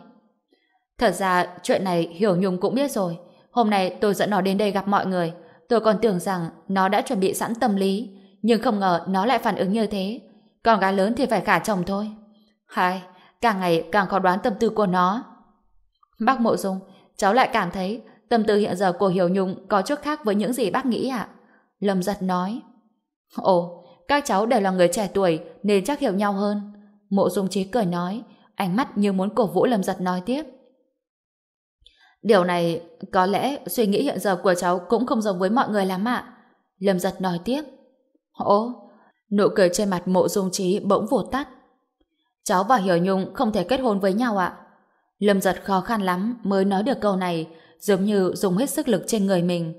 Thật ra chuyện này Hiểu Nhung cũng biết rồi. Hôm nay tôi dẫn nó đến đây gặp mọi người. Tôi còn tưởng rằng nó đã chuẩn bị sẵn tâm lý, nhưng không ngờ nó lại phản ứng như thế. Còn gái lớn thì phải gả chồng thôi. Hai, càng ngày càng khó đoán tâm tư của nó. Bác Mộ Dung, cháu lại cảm thấy tâm tư hiện giờ của Hiểu Nhung có chút khác với những gì bác nghĩ ạ. Lâm giật nói. Ồ, các cháu đều là người trẻ tuổi nên chắc hiểu nhau hơn. Mộ dung trí cười nói, ánh mắt như muốn cổ vũ Lâm giật nói tiếp. Điều này có lẽ suy nghĩ hiện giờ của cháu cũng không giống với mọi người lắm ạ. Lâm giật nói tiếp. Ồ, nụ cười trên mặt mộ dung trí bỗng vụt tắt. Cháu và Hiểu Nhung không thể kết hôn với nhau ạ. Lâm giật khó khăn lắm mới nói được câu này, giống như dùng hết sức lực trên người mình.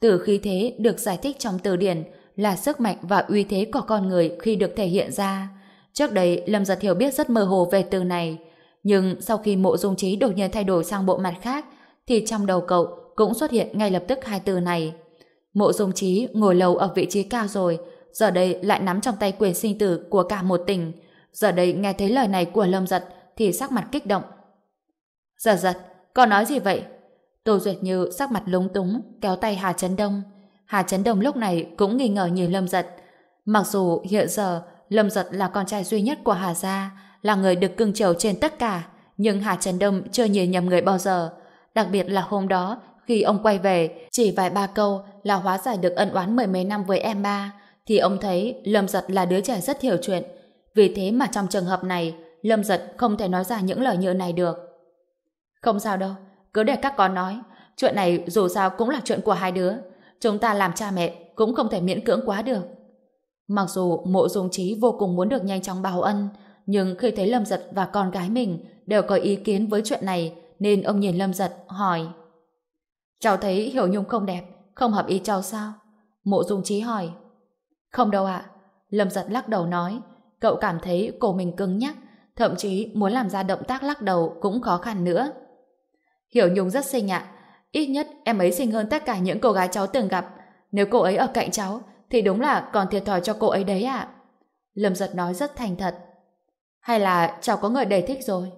Từ khí thế được giải thích trong từ điển là sức mạnh và uy thế của con người khi được thể hiện ra. Trước đây, Lâm Giật hiểu biết rất mơ hồ về từ này. Nhưng sau khi mộ dung trí đột nhiên thay đổi sang bộ mặt khác, thì trong đầu cậu cũng xuất hiện ngay lập tức hai từ này. Mộ dung trí ngồi lâu ở vị trí cao rồi, giờ đây lại nắm trong tay quyền sinh tử của cả một tỉnh. Giờ đây nghe thấy lời này của Lâm Giật thì sắc mặt kích động. Giật giật, con nói gì vậy? Tô Duyệt Như sắc mặt lúng túng, kéo tay Hà Trấn Đông. Hà Trấn Đông lúc này cũng nghi ngờ nhìn Lâm Giật. Mặc dù hiện giờ Lâm Giật là con trai duy nhất của Hà Gia, là người được cưng chiều trên tất cả, nhưng Hà Trấn Đông chưa nhìn nhầm người bao giờ. Đặc biệt là hôm đó, khi ông quay về, chỉ vài ba câu là hóa giải được ân oán mười mấy năm với em ba, thì ông thấy Lâm Giật là đứa trẻ rất hiểu chuyện. Vì thế mà trong trường hợp này, Lâm Giật không thể nói ra những lời như này được. Không sao đâu, cứ để các con nói. Chuyện này dù sao cũng là chuyện của hai đứa. Chúng ta làm cha mẹ cũng không thể miễn cưỡng quá được. Mặc dù mộ dung trí vô cùng muốn được nhanh chóng báo ân, nhưng khi thấy Lâm Giật và con gái mình đều có ý kiến với chuyện này, nên ông nhìn Lâm Giật, hỏi. Cháu thấy Hiểu Nhung không đẹp, không hợp ý cháu sao? Mộ dung trí hỏi. Không đâu ạ. Lâm Giật lắc đầu nói, cậu cảm thấy cổ mình cứng nhắc, thậm chí muốn làm ra động tác lắc đầu cũng khó khăn nữa. Hiểu Nhung rất xinh ạ. Ít nhất em ấy xinh hơn tất cả những cô gái cháu từng gặp. Nếu cô ấy ở cạnh cháu, thì đúng là còn thiệt thòi cho cô ấy đấy ạ. Lâm giật nói rất thành thật. Hay là cháu có người đầy thích rồi?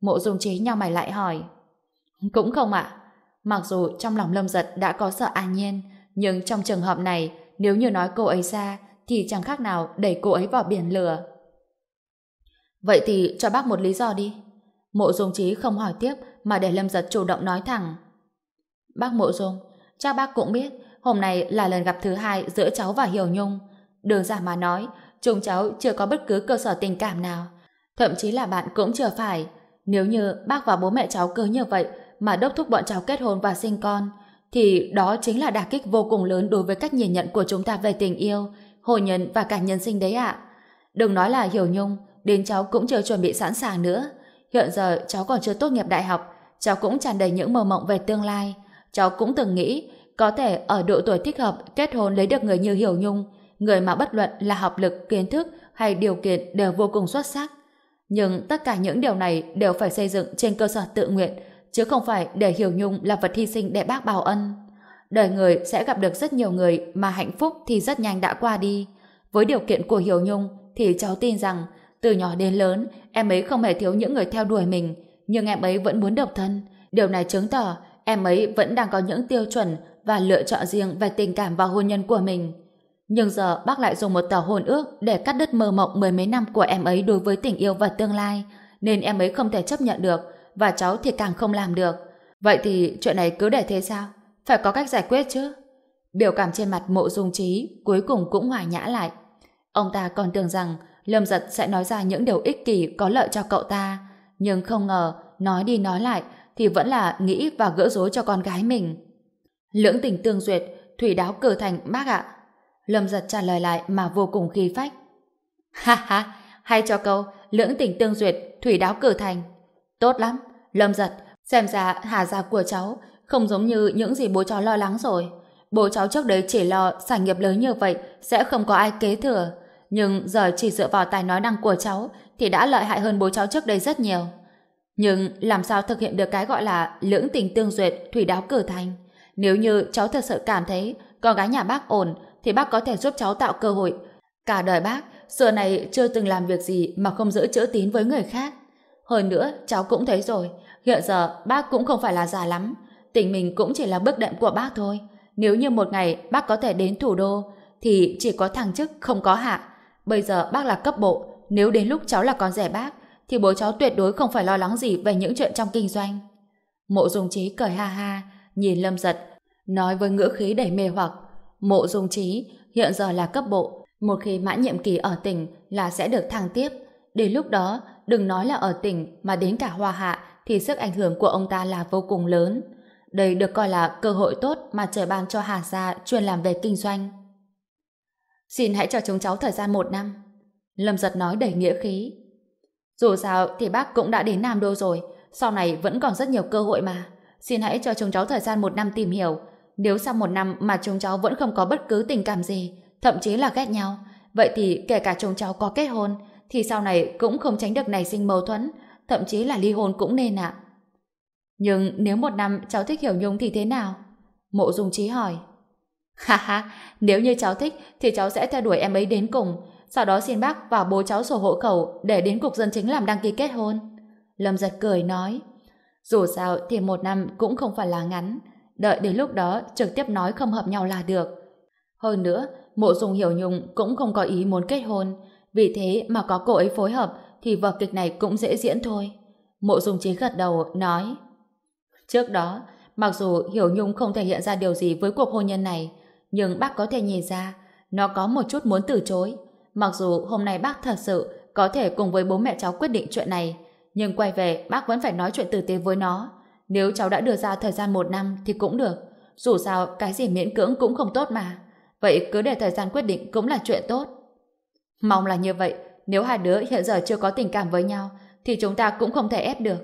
Mộ dung trí nhau mày lại hỏi. Cũng không ạ. Mặc dù trong lòng Lâm giật đã có sợ an nhiên, nhưng trong trường hợp này, nếu như nói cô ấy ra, thì chẳng khác nào đẩy cô ấy vào biển lửa. Vậy thì cho bác một lý do đi. Mộ dung trí không hỏi tiếp mà để Lâm Giật chủ động nói thẳng. Bác Mộ Dung, chắc bác cũng biết hôm nay là lần gặp thứ hai giữa cháu và Hiểu Nhung. Đường giả mà nói, chúng cháu chưa có bất cứ cơ sở tình cảm nào. Thậm chí là bạn cũng chưa phải. Nếu như bác và bố mẹ cháu cứ như vậy mà đốc thúc bọn cháu kết hôn và sinh con, thì đó chính là đả kích vô cùng lớn đối với cách nhìn nhận của chúng ta về tình yêu, hôn nhân và cả nhân sinh đấy ạ. Đừng nói là Hiểu Nhung, đến cháu cũng chưa chuẩn bị sẵn sàng nữa. Hiện giờ cháu còn chưa tốt nghiệp đại học, cháu cũng tràn đầy những mơ mộng về tương lai. Cháu cũng từng nghĩ có thể ở độ tuổi thích hợp kết hôn lấy được người như Hiểu Nhung, người mà bất luận là học lực, kiến thức hay điều kiện đều vô cùng xuất sắc. Nhưng tất cả những điều này đều phải xây dựng trên cơ sở tự nguyện, chứ không phải để Hiểu Nhung là vật hy sinh để bác bào ân. Đời người sẽ gặp được rất nhiều người mà hạnh phúc thì rất nhanh đã qua đi. Với điều kiện của Hiểu Nhung thì cháu tin rằng từ nhỏ đến lớn em ấy không hề thiếu những người theo đuổi mình, nhưng em ấy vẫn muốn độc thân. Điều này chứng tỏ em ấy vẫn đang có những tiêu chuẩn và lựa chọn riêng về tình cảm và hôn nhân của mình. Nhưng giờ bác lại dùng một tờ hôn ước để cắt đứt mơ mộng mười mấy năm của em ấy đối với tình yêu và tương lai, nên em ấy không thể chấp nhận được, và cháu thì càng không làm được. Vậy thì chuyện này cứ để thế sao? Phải có cách giải quyết chứ. Biểu cảm trên mặt mộ dung trí cuối cùng cũng hòa nhã lại. Ông ta còn tưởng rằng Lâm Giật sẽ nói ra những điều ích kỷ có lợi cho cậu ta, nhưng không ngờ nói đi nói lại thì vẫn là nghĩ và gỡ rối cho con gái mình. Lưỡng tình tương duyệt, thủy đáo cử thành bác ạ. Lâm giật trả lời lại mà vô cùng khi phách. Ha ha, hay cho câu, lưỡng tình tương duyệt, thủy đáo cử thành. Tốt lắm, Lâm giật, xem ra hà gia của cháu không giống như những gì bố cháu lo lắng rồi. Bố cháu trước đấy chỉ lo sản nghiệp lớn như vậy sẽ không có ai kế thừa. Nhưng giờ chỉ dựa vào tài nói năng của cháu thì đã lợi hại hơn bố cháu trước đây rất nhiều. Nhưng làm sao thực hiện được cái gọi là lưỡng tình tương duyệt, thủy đáo cử thành? Nếu như cháu thật sự cảm thấy con gái nhà bác ổn, thì bác có thể giúp cháu tạo cơ hội. Cả đời bác, xưa này chưa từng làm việc gì mà không giữ chữ tín với người khác. Hơn nữa, cháu cũng thấy rồi, hiện giờ bác cũng không phải là già lắm. Tình mình cũng chỉ là bước đệm của bác thôi. Nếu như một ngày bác có thể đến thủ đô, thì chỉ có thăng chức không có hạ. Bây giờ bác là cấp bộ, nếu đến lúc cháu là con rẻ bác, thì bố cháu tuyệt đối không phải lo lắng gì về những chuyện trong kinh doanh. Mộ dung trí cười ha ha, nhìn lâm giật, nói với ngữ khí đầy mê hoặc. Mộ dung trí hiện giờ là cấp bộ, một khi mãn nhiệm kỳ ở tỉnh là sẽ được thăng tiếp. Đến lúc đó, đừng nói là ở tỉnh mà đến cả hoa hạ thì sức ảnh hưởng của ông ta là vô cùng lớn. Đây được coi là cơ hội tốt mà trời ban cho Hà Gia chuyên làm về kinh doanh. Xin hãy cho chúng cháu thời gian một năm. Lâm giật nói đầy nghĩa khí. Dù sao thì bác cũng đã đến Nam Đô rồi, sau này vẫn còn rất nhiều cơ hội mà. Xin hãy cho chúng cháu thời gian một năm tìm hiểu. Nếu sau một năm mà chúng cháu vẫn không có bất cứ tình cảm gì, thậm chí là ghét nhau, vậy thì kể cả chúng cháu có kết hôn, thì sau này cũng không tránh được nảy sinh mâu thuẫn, thậm chí là ly hôn cũng nên ạ. Nhưng nếu một năm cháu thích Hiểu Nhung thì thế nào? Mộ Dung Trí hỏi. Ha ha, nếu như cháu thích thì cháu sẽ theo đuổi em ấy đến cùng, sau đó xin bác vào bố cháu sổ hộ khẩu để đến cục dân chính làm đăng ký kết hôn. Lâm giật cười nói. Dù sao thì một năm cũng không phải là ngắn, đợi đến lúc đó trực tiếp nói không hợp nhau là được. Hơn nữa, mộ dung hiểu nhung cũng không có ý muốn kết hôn, vì thế mà có cô ấy phối hợp thì vở kịch này cũng dễ diễn thôi. Mộ dung chế gật đầu, nói Trước đó, mặc dù Hiểu Nhung không thể hiện ra điều gì với cuộc hôn nhân này, nhưng bác có thể nhìn ra nó có một chút muốn từ chối. Mặc dù hôm nay bác thật sự có thể cùng với bố mẹ cháu quyết định chuyện này, nhưng quay về bác vẫn phải nói chuyện tử tế với nó. Nếu cháu đã đưa ra thời gian một năm thì cũng được. Dù sao, cái gì miễn cưỡng cũng không tốt mà. Vậy cứ để thời gian quyết định cũng là chuyện tốt. Mong là như vậy, nếu hai đứa hiện giờ chưa có tình cảm với nhau, thì chúng ta cũng không thể ép được.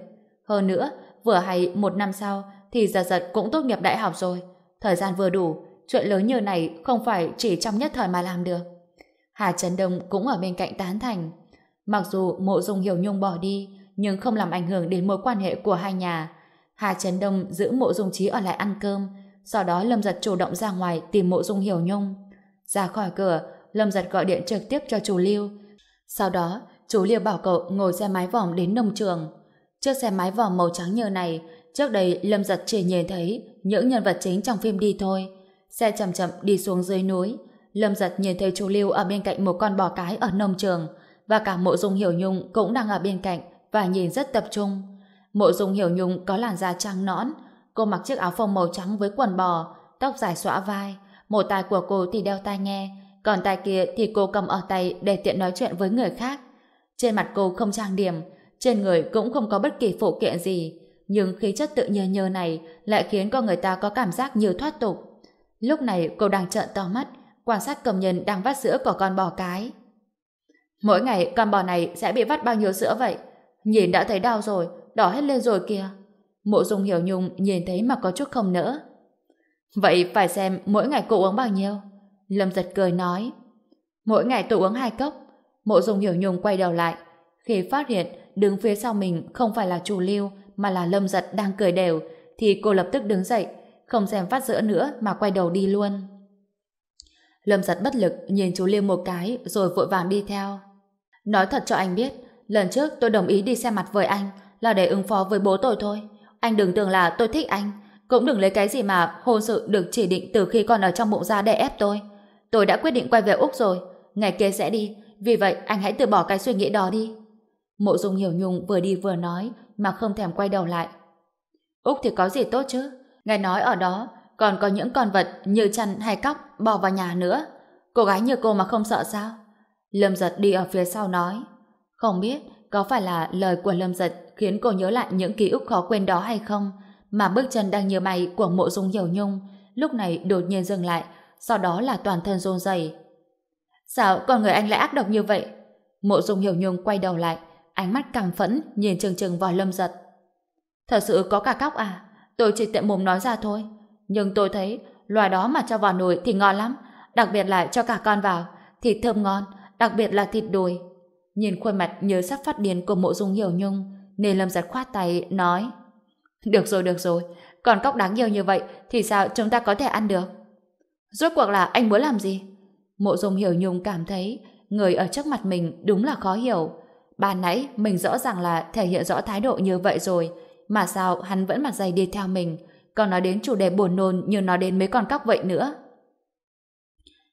Hơn nữa, vừa hay một năm sau, thì giật giật cũng tốt nghiệp đại học rồi. Thời gian vừa đủ, chuyện lớn như này không phải chỉ trong nhất thời mà làm được. Hà Trấn Đông cũng ở bên cạnh tán thành. Mặc dù mộ dung hiểu nhung bỏ đi, nhưng không làm ảnh hưởng đến mối quan hệ của hai nhà. Hà Trấn Đông giữ mộ dung trí ở lại ăn cơm, sau đó Lâm Giật chủ động ra ngoài tìm mộ dung hiểu nhung. Ra khỏi cửa, Lâm Giật gọi điện trực tiếp cho chú Lưu. Sau đó, chú Lưu bảo cậu ngồi xe máy vòng đến nông trường. Chiếc xe máy vòng màu trắng như này, trước đây Lâm Giật chỉ nhìn thấy những nhân vật chính trong phim đi thôi. Xe chậm chậm đi xuống dưới núi. Lâm Giật nhìn thấy chú Lưu ở bên cạnh một con bò cái ở nông trường, và cả mộ dung hiểu nhung cũng đang ở bên cạnh và nhìn rất tập trung. Mộ dung hiểu nhung có làn da trắng nõn, cô mặc chiếc áo phông màu trắng với quần bò, tóc dài xõa vai, một tay của cô thì đeo tai nghe, còn tay kia thì cô cầm ở tay để tiện nói chuyện với người khác. Trên mặt cô không trang điểm, trên người cũng không có bất kỳ phụ kiện gì, nhưng khí chất tự nhiên nhơ này lại khiến con người ta có cảm giác như thoát tục. Lúc này cô đang trợn to mắt, quan sát cầm nhân đang vắt sữa của con bò cái. Mỗi ngày con bò này sẽ bị vắt bao nhiêu sữa vậy? Nhìn đã thấy đau rồi, đỏ hết lên rồi kìa. Mộ dung hiểu nhung nhìn thấy mà có chút không nỡ. Vậy phải xem mỗi ngày cô uống bao nhiêu? Lâm giật cười nói. Mỗi ngày tôi uống hai cốc. Mộ dung hiểu nhung quay đầu lại. Khi phát hiện đứng phía sau mình không phải là chủ lưu mà là lâm giật đang cười đều thì cô lập tức đứng dậy không xem phát giữa nữa mà quay đầu đi luôn. Lâm giật bất lực nhìn chú Liêm một cái rồi vội vàng đi theo. Nói thật cho anh biết, lần trước tôi đồng ý đi xem mặt với anh là để ứng phó với bố tôi thôi. Anh đừng tưởng là tôi thích anh, cũng đừng lấy cái gì mà hôn sự được chỉ định từ khi còn ở trong bụng ra để ép tôi. Tôi đã quyết định quay về Úc rồi, ngày kia sẽ đi, vì vậy anh hãy từ bỏ cái suy nghĩ đó đi. Mộ Dung Hiểu Nhung vừa đi vừa nói mà không thèm quay đầu lại. Úc thì có gì tốt chứ? Nghe nói ở đó còn có những con vật như chăn hay cóc bỏ vào nhà nữa. Cô gái như cô mà không sợ sao? Lâm giật đi ở phía sau nói. Không biết có phải là lời của Lâm giật khiến cô nhớ lại những ký ức khó quên đó hay không? Mà bước chân đang như mày của mộ dung hiểu nhung lúc này đột nhiên dừng lại, sau đó là toàn thân rôn rẩy. Sao con người anh lại ác độc như vậy? Mộ dung hiểu nhung quay đầu lại, ánh mắt càng phẫn nhìn chừng chừng vào lâm giật. Thật sự có cả cóc à? Tôi chỉ tiện mồm nói ra thôi. Nhưng tôi thấy loài đó mà cho vào nồi thì ngon lắm. Đặc biệt là cho cả con vào. Thịt thơm ngon. Đặc biệt là thịt đùi. Nhìn khuôn mặt nhớ sắp phát điên của mộ dung hiểu nhung nên lâm giật khoát tay nói Được rồi, được rồi. Còn cóc đáng nhiều như vậy thì sao chúng ta có thể ăn được? Rốt cuộc là anh muốn làm gì? Mộ dung hiểu nhung cảm thấy người ở trước mặt mình đúng là khó hiểu. bà nãy mình rõ ràng là thể hiện rõ thái độ như vậy rồi mà sao hắn vẫn mặt dày đi theo mình còn nói đến chủ đề buồn nôn như nói đến mấy con cóc vậy nữa.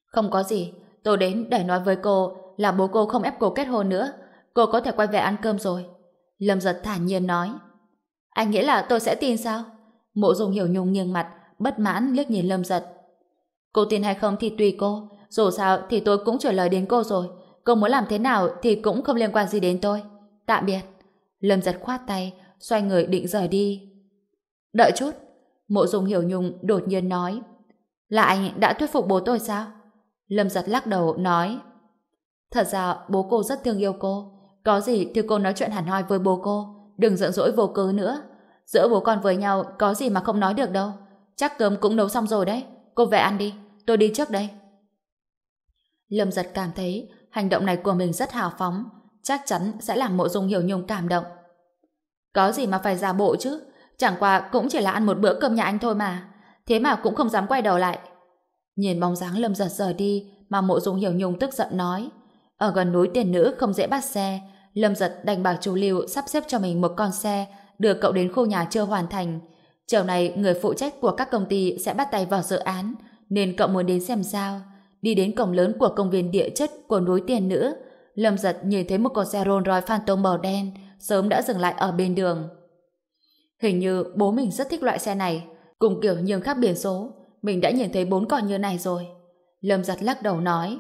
Không có gì, tôi đến để nói với cô là bố cô không ép cô kết hôn nữa. Cô có thể quay về ăn cơm rồi. Lâm giật thản nhiên nói. Anh nghĩ là tôi sẽ tin sao? Mộ dùng hiểu nhung nghiêng mặt, bất mãn liếc nhìn Lâm giật. Cô tin hay không thì tùy cô. Dù sao thì tôi cũng trả lời đến cô rồi. Cô muốn làm thế nào thì cũng không liên quan gì đến tôi. Tạm biệt. Lâm giật khoát tay, xoay người định rời đi. Đợi chút. Mộ dung hiểu nhung đột nhiên nói. Là anh đã thuyết phục bố tôi sao? Lâm giật lắc đầu nói. Thật ra bố cô rất thương yêu cô. Có gì thì cô nói chuyện hẳn hoi với bố cô. Đừng giận dỗi vô cớ nữa. Giữa bố con với nhau có gì mà không nói được đâu. Chắc cơm cũng nấu xong rồi đấy. Cô về ăn đi. Tôi đi trước đây. Lâm giật cảm thấy hành động này của mình rất hào phóng. chắc chắn sẽ làm mộ dung hiểu nhung cảm động. Có gì mà phải giả bộ chứ, chẳng qua cũng chỉ là ăn một bữa cơm nhà anh thôi mà, thế mà cũng không dám quay đầu lại. Nhìn bóng dáng lâm giật rời đi mà mộ dung hiểu nhung tức giận nói. Ở gần núi tiền nữ không dễ bắt xe, lâm giật đành bảo chú Lưu sắp xếp cho mình một con xe đưa cậu đến khu nhà chưa hoàn thành. Chiều này người phụ trách của các công ty sẽ bắt tay vào dự án, nên cậu muốn đến xem sao. Đi đến cổng lớn của công viên địa chất của núi tiền nữ, Lâm giật nhìn thấy một con xe Rolls Royce Phantom màu đen sớm đã dừng lại ở bên đường. Hình như bố mình rất thích loại xe này, cùng kiểu nhường khác biển số, mình đã nhìn thấy bốn con như này rồi. Lâm giật lắc đầu nói.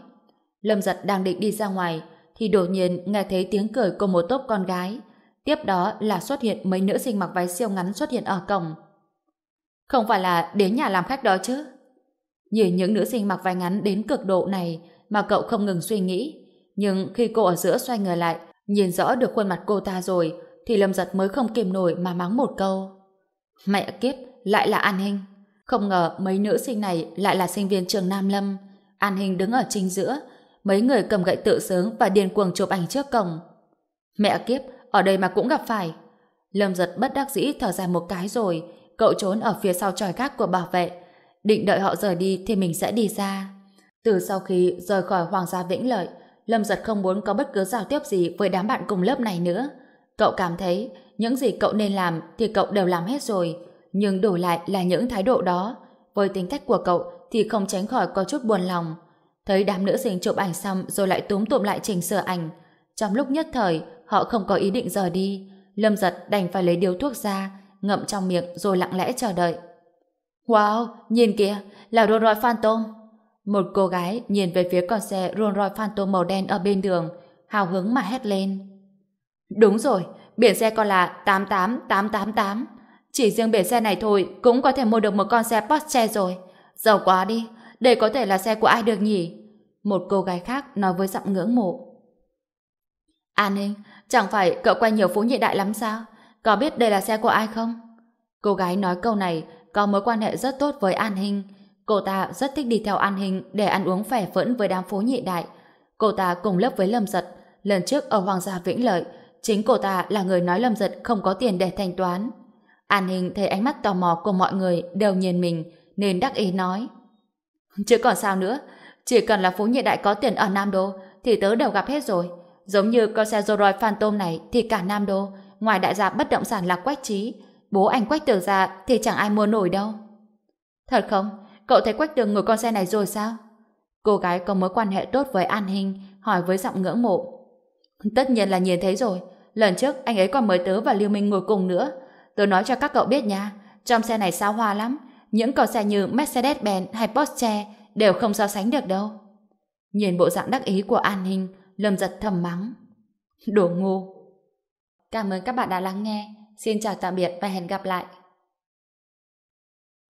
Lâm giật đang định đi ra ngoài, thì đột nhiên nghe thấy tiếng cười của một tốp con gái. Tiếp đó là xuất hiện mấy nữ sinh mặc váy siêu ngắn xuất hiện ở cổng. Không phải là đến nhà làm khách đó chứ? Nhìn những nữ sinh mặc váy ngắn đến cực độ này mà cậu không ngừng suy nghĩ. Nhưng khi cô ở giữa xoay người lại, nhìn rõ được khuôn mặt cô ta rồi, thì Lâm Giật mới không kiềm nổi mà mắng một câu. Mẹ kiếp, lại là An Hinh. Không ngờ mấy nữ sinh này lại là sinh viên trường Nam Lâm. An Hinh đứng ở chính giữa, mấy người cầm gậy tự sướng và điên cuồng chụp ảnh trước cổng. Mẹ kiếp, ở đây mà cũng gặp phải. Lâm giật bất đắc dĩ thở dài một cái rồi, cậu trốn ở phía sau tròi gác của bảo vệ. Định đợi họ rời đi thì mình sẽ đi ra. Từ sau khi rời khỏi Hoàng gia Vĩnh Lợi, Lâm giật không muốn có bất cứ giao tiếp gì với đám bạn cùng lớp này nữa. Cậu cảm thấy những gì cậu nên làm thì cậu đều làm hết rồi, nhưng đổi lại là những thái độ đó. Với tính cách của cậu thì không tránh khỏi có chút buồn lòng. Thấy đám nữ sinh chụp ảnh xong rồi lại túm tụm lại chỉnh sửa ảnh. Trong lúc nhất thời, họ không có ý định rời đi. Lâm giật đành phải lấy điếu thuốc ra, ngậm trong miệng rồi lặng lẽ chờ đợi. Wow, nhìn kìa, là Rolls Royce Phantom. Một cô gái nhìn về phía con xe Rolls Royce Phantom màu đen ở bên đường, hào hứng mà hét lên. Đúng rồi, biển xe còn là 88888. Chỉ riêng biển xe này thôi cũng có thể mua được một con xe Porsche rồi. Giàu quá đi, đây có thể là xe của ai được nhỉ? Một cô gái khác nói với giọng ngưỡng mộ. An Ninh, chẳng phải cậu quen nhiều phú nhị đại lắm sao? Có biết đây là xe của ai không? Cô gái nói câu này có mối quan hệ rất tốt với An Hinh. Cô ta rất thích đi theo An Hình để ăn uống phẻ phẫn với đám phố nhị đại. Cô ta cùng lớp với Lâm Giật. Lần trước ở Hoàng gia Vĩnh Lợi, chính cô ta là người nói Lâm Giật không có tiền để thanh toán. An Hình thấy ánh mắt tò mò của mọi người đều nhìn mình, nên đắc ý nói. Chứ còn sao nữa, chỉ cần là phú nhị đại có tiền ở Nam Đô, thì tớ đều gặp hết rồi. Giống như con xe Rolls Phantom này thì cả Nam Đô, ngoài đại gia bất động sản là Quách Trí, bố anh Quách Tử ra thì chẳng ai mua nổi đâu. Thật không? Cậu thấy Quách Tường ngồi con xe này rồi sao? Cô gái có mối quan hệ tốt với An Hinh, hỏi với giọng ngưỡng mộ. Tất nhiên là nhìn thấy rồi. Lần trước anh ấy còn mời tớ và Lưu Minh ngồi cùng nữa. Tớ nói cho các cậu biết nha, trong xe này sao hoa lắm. Những con xe như Mercedes-Benz hay Porsche đều không so sánh được đâu. Nhìn bộ dạng đắc ý của An Hinh, Lâm giật thầm mắng. Đồ ngu. Cảm ơn các bạn đã lắng nghe. Xin chào tạm biệt và hẹn gặp lại.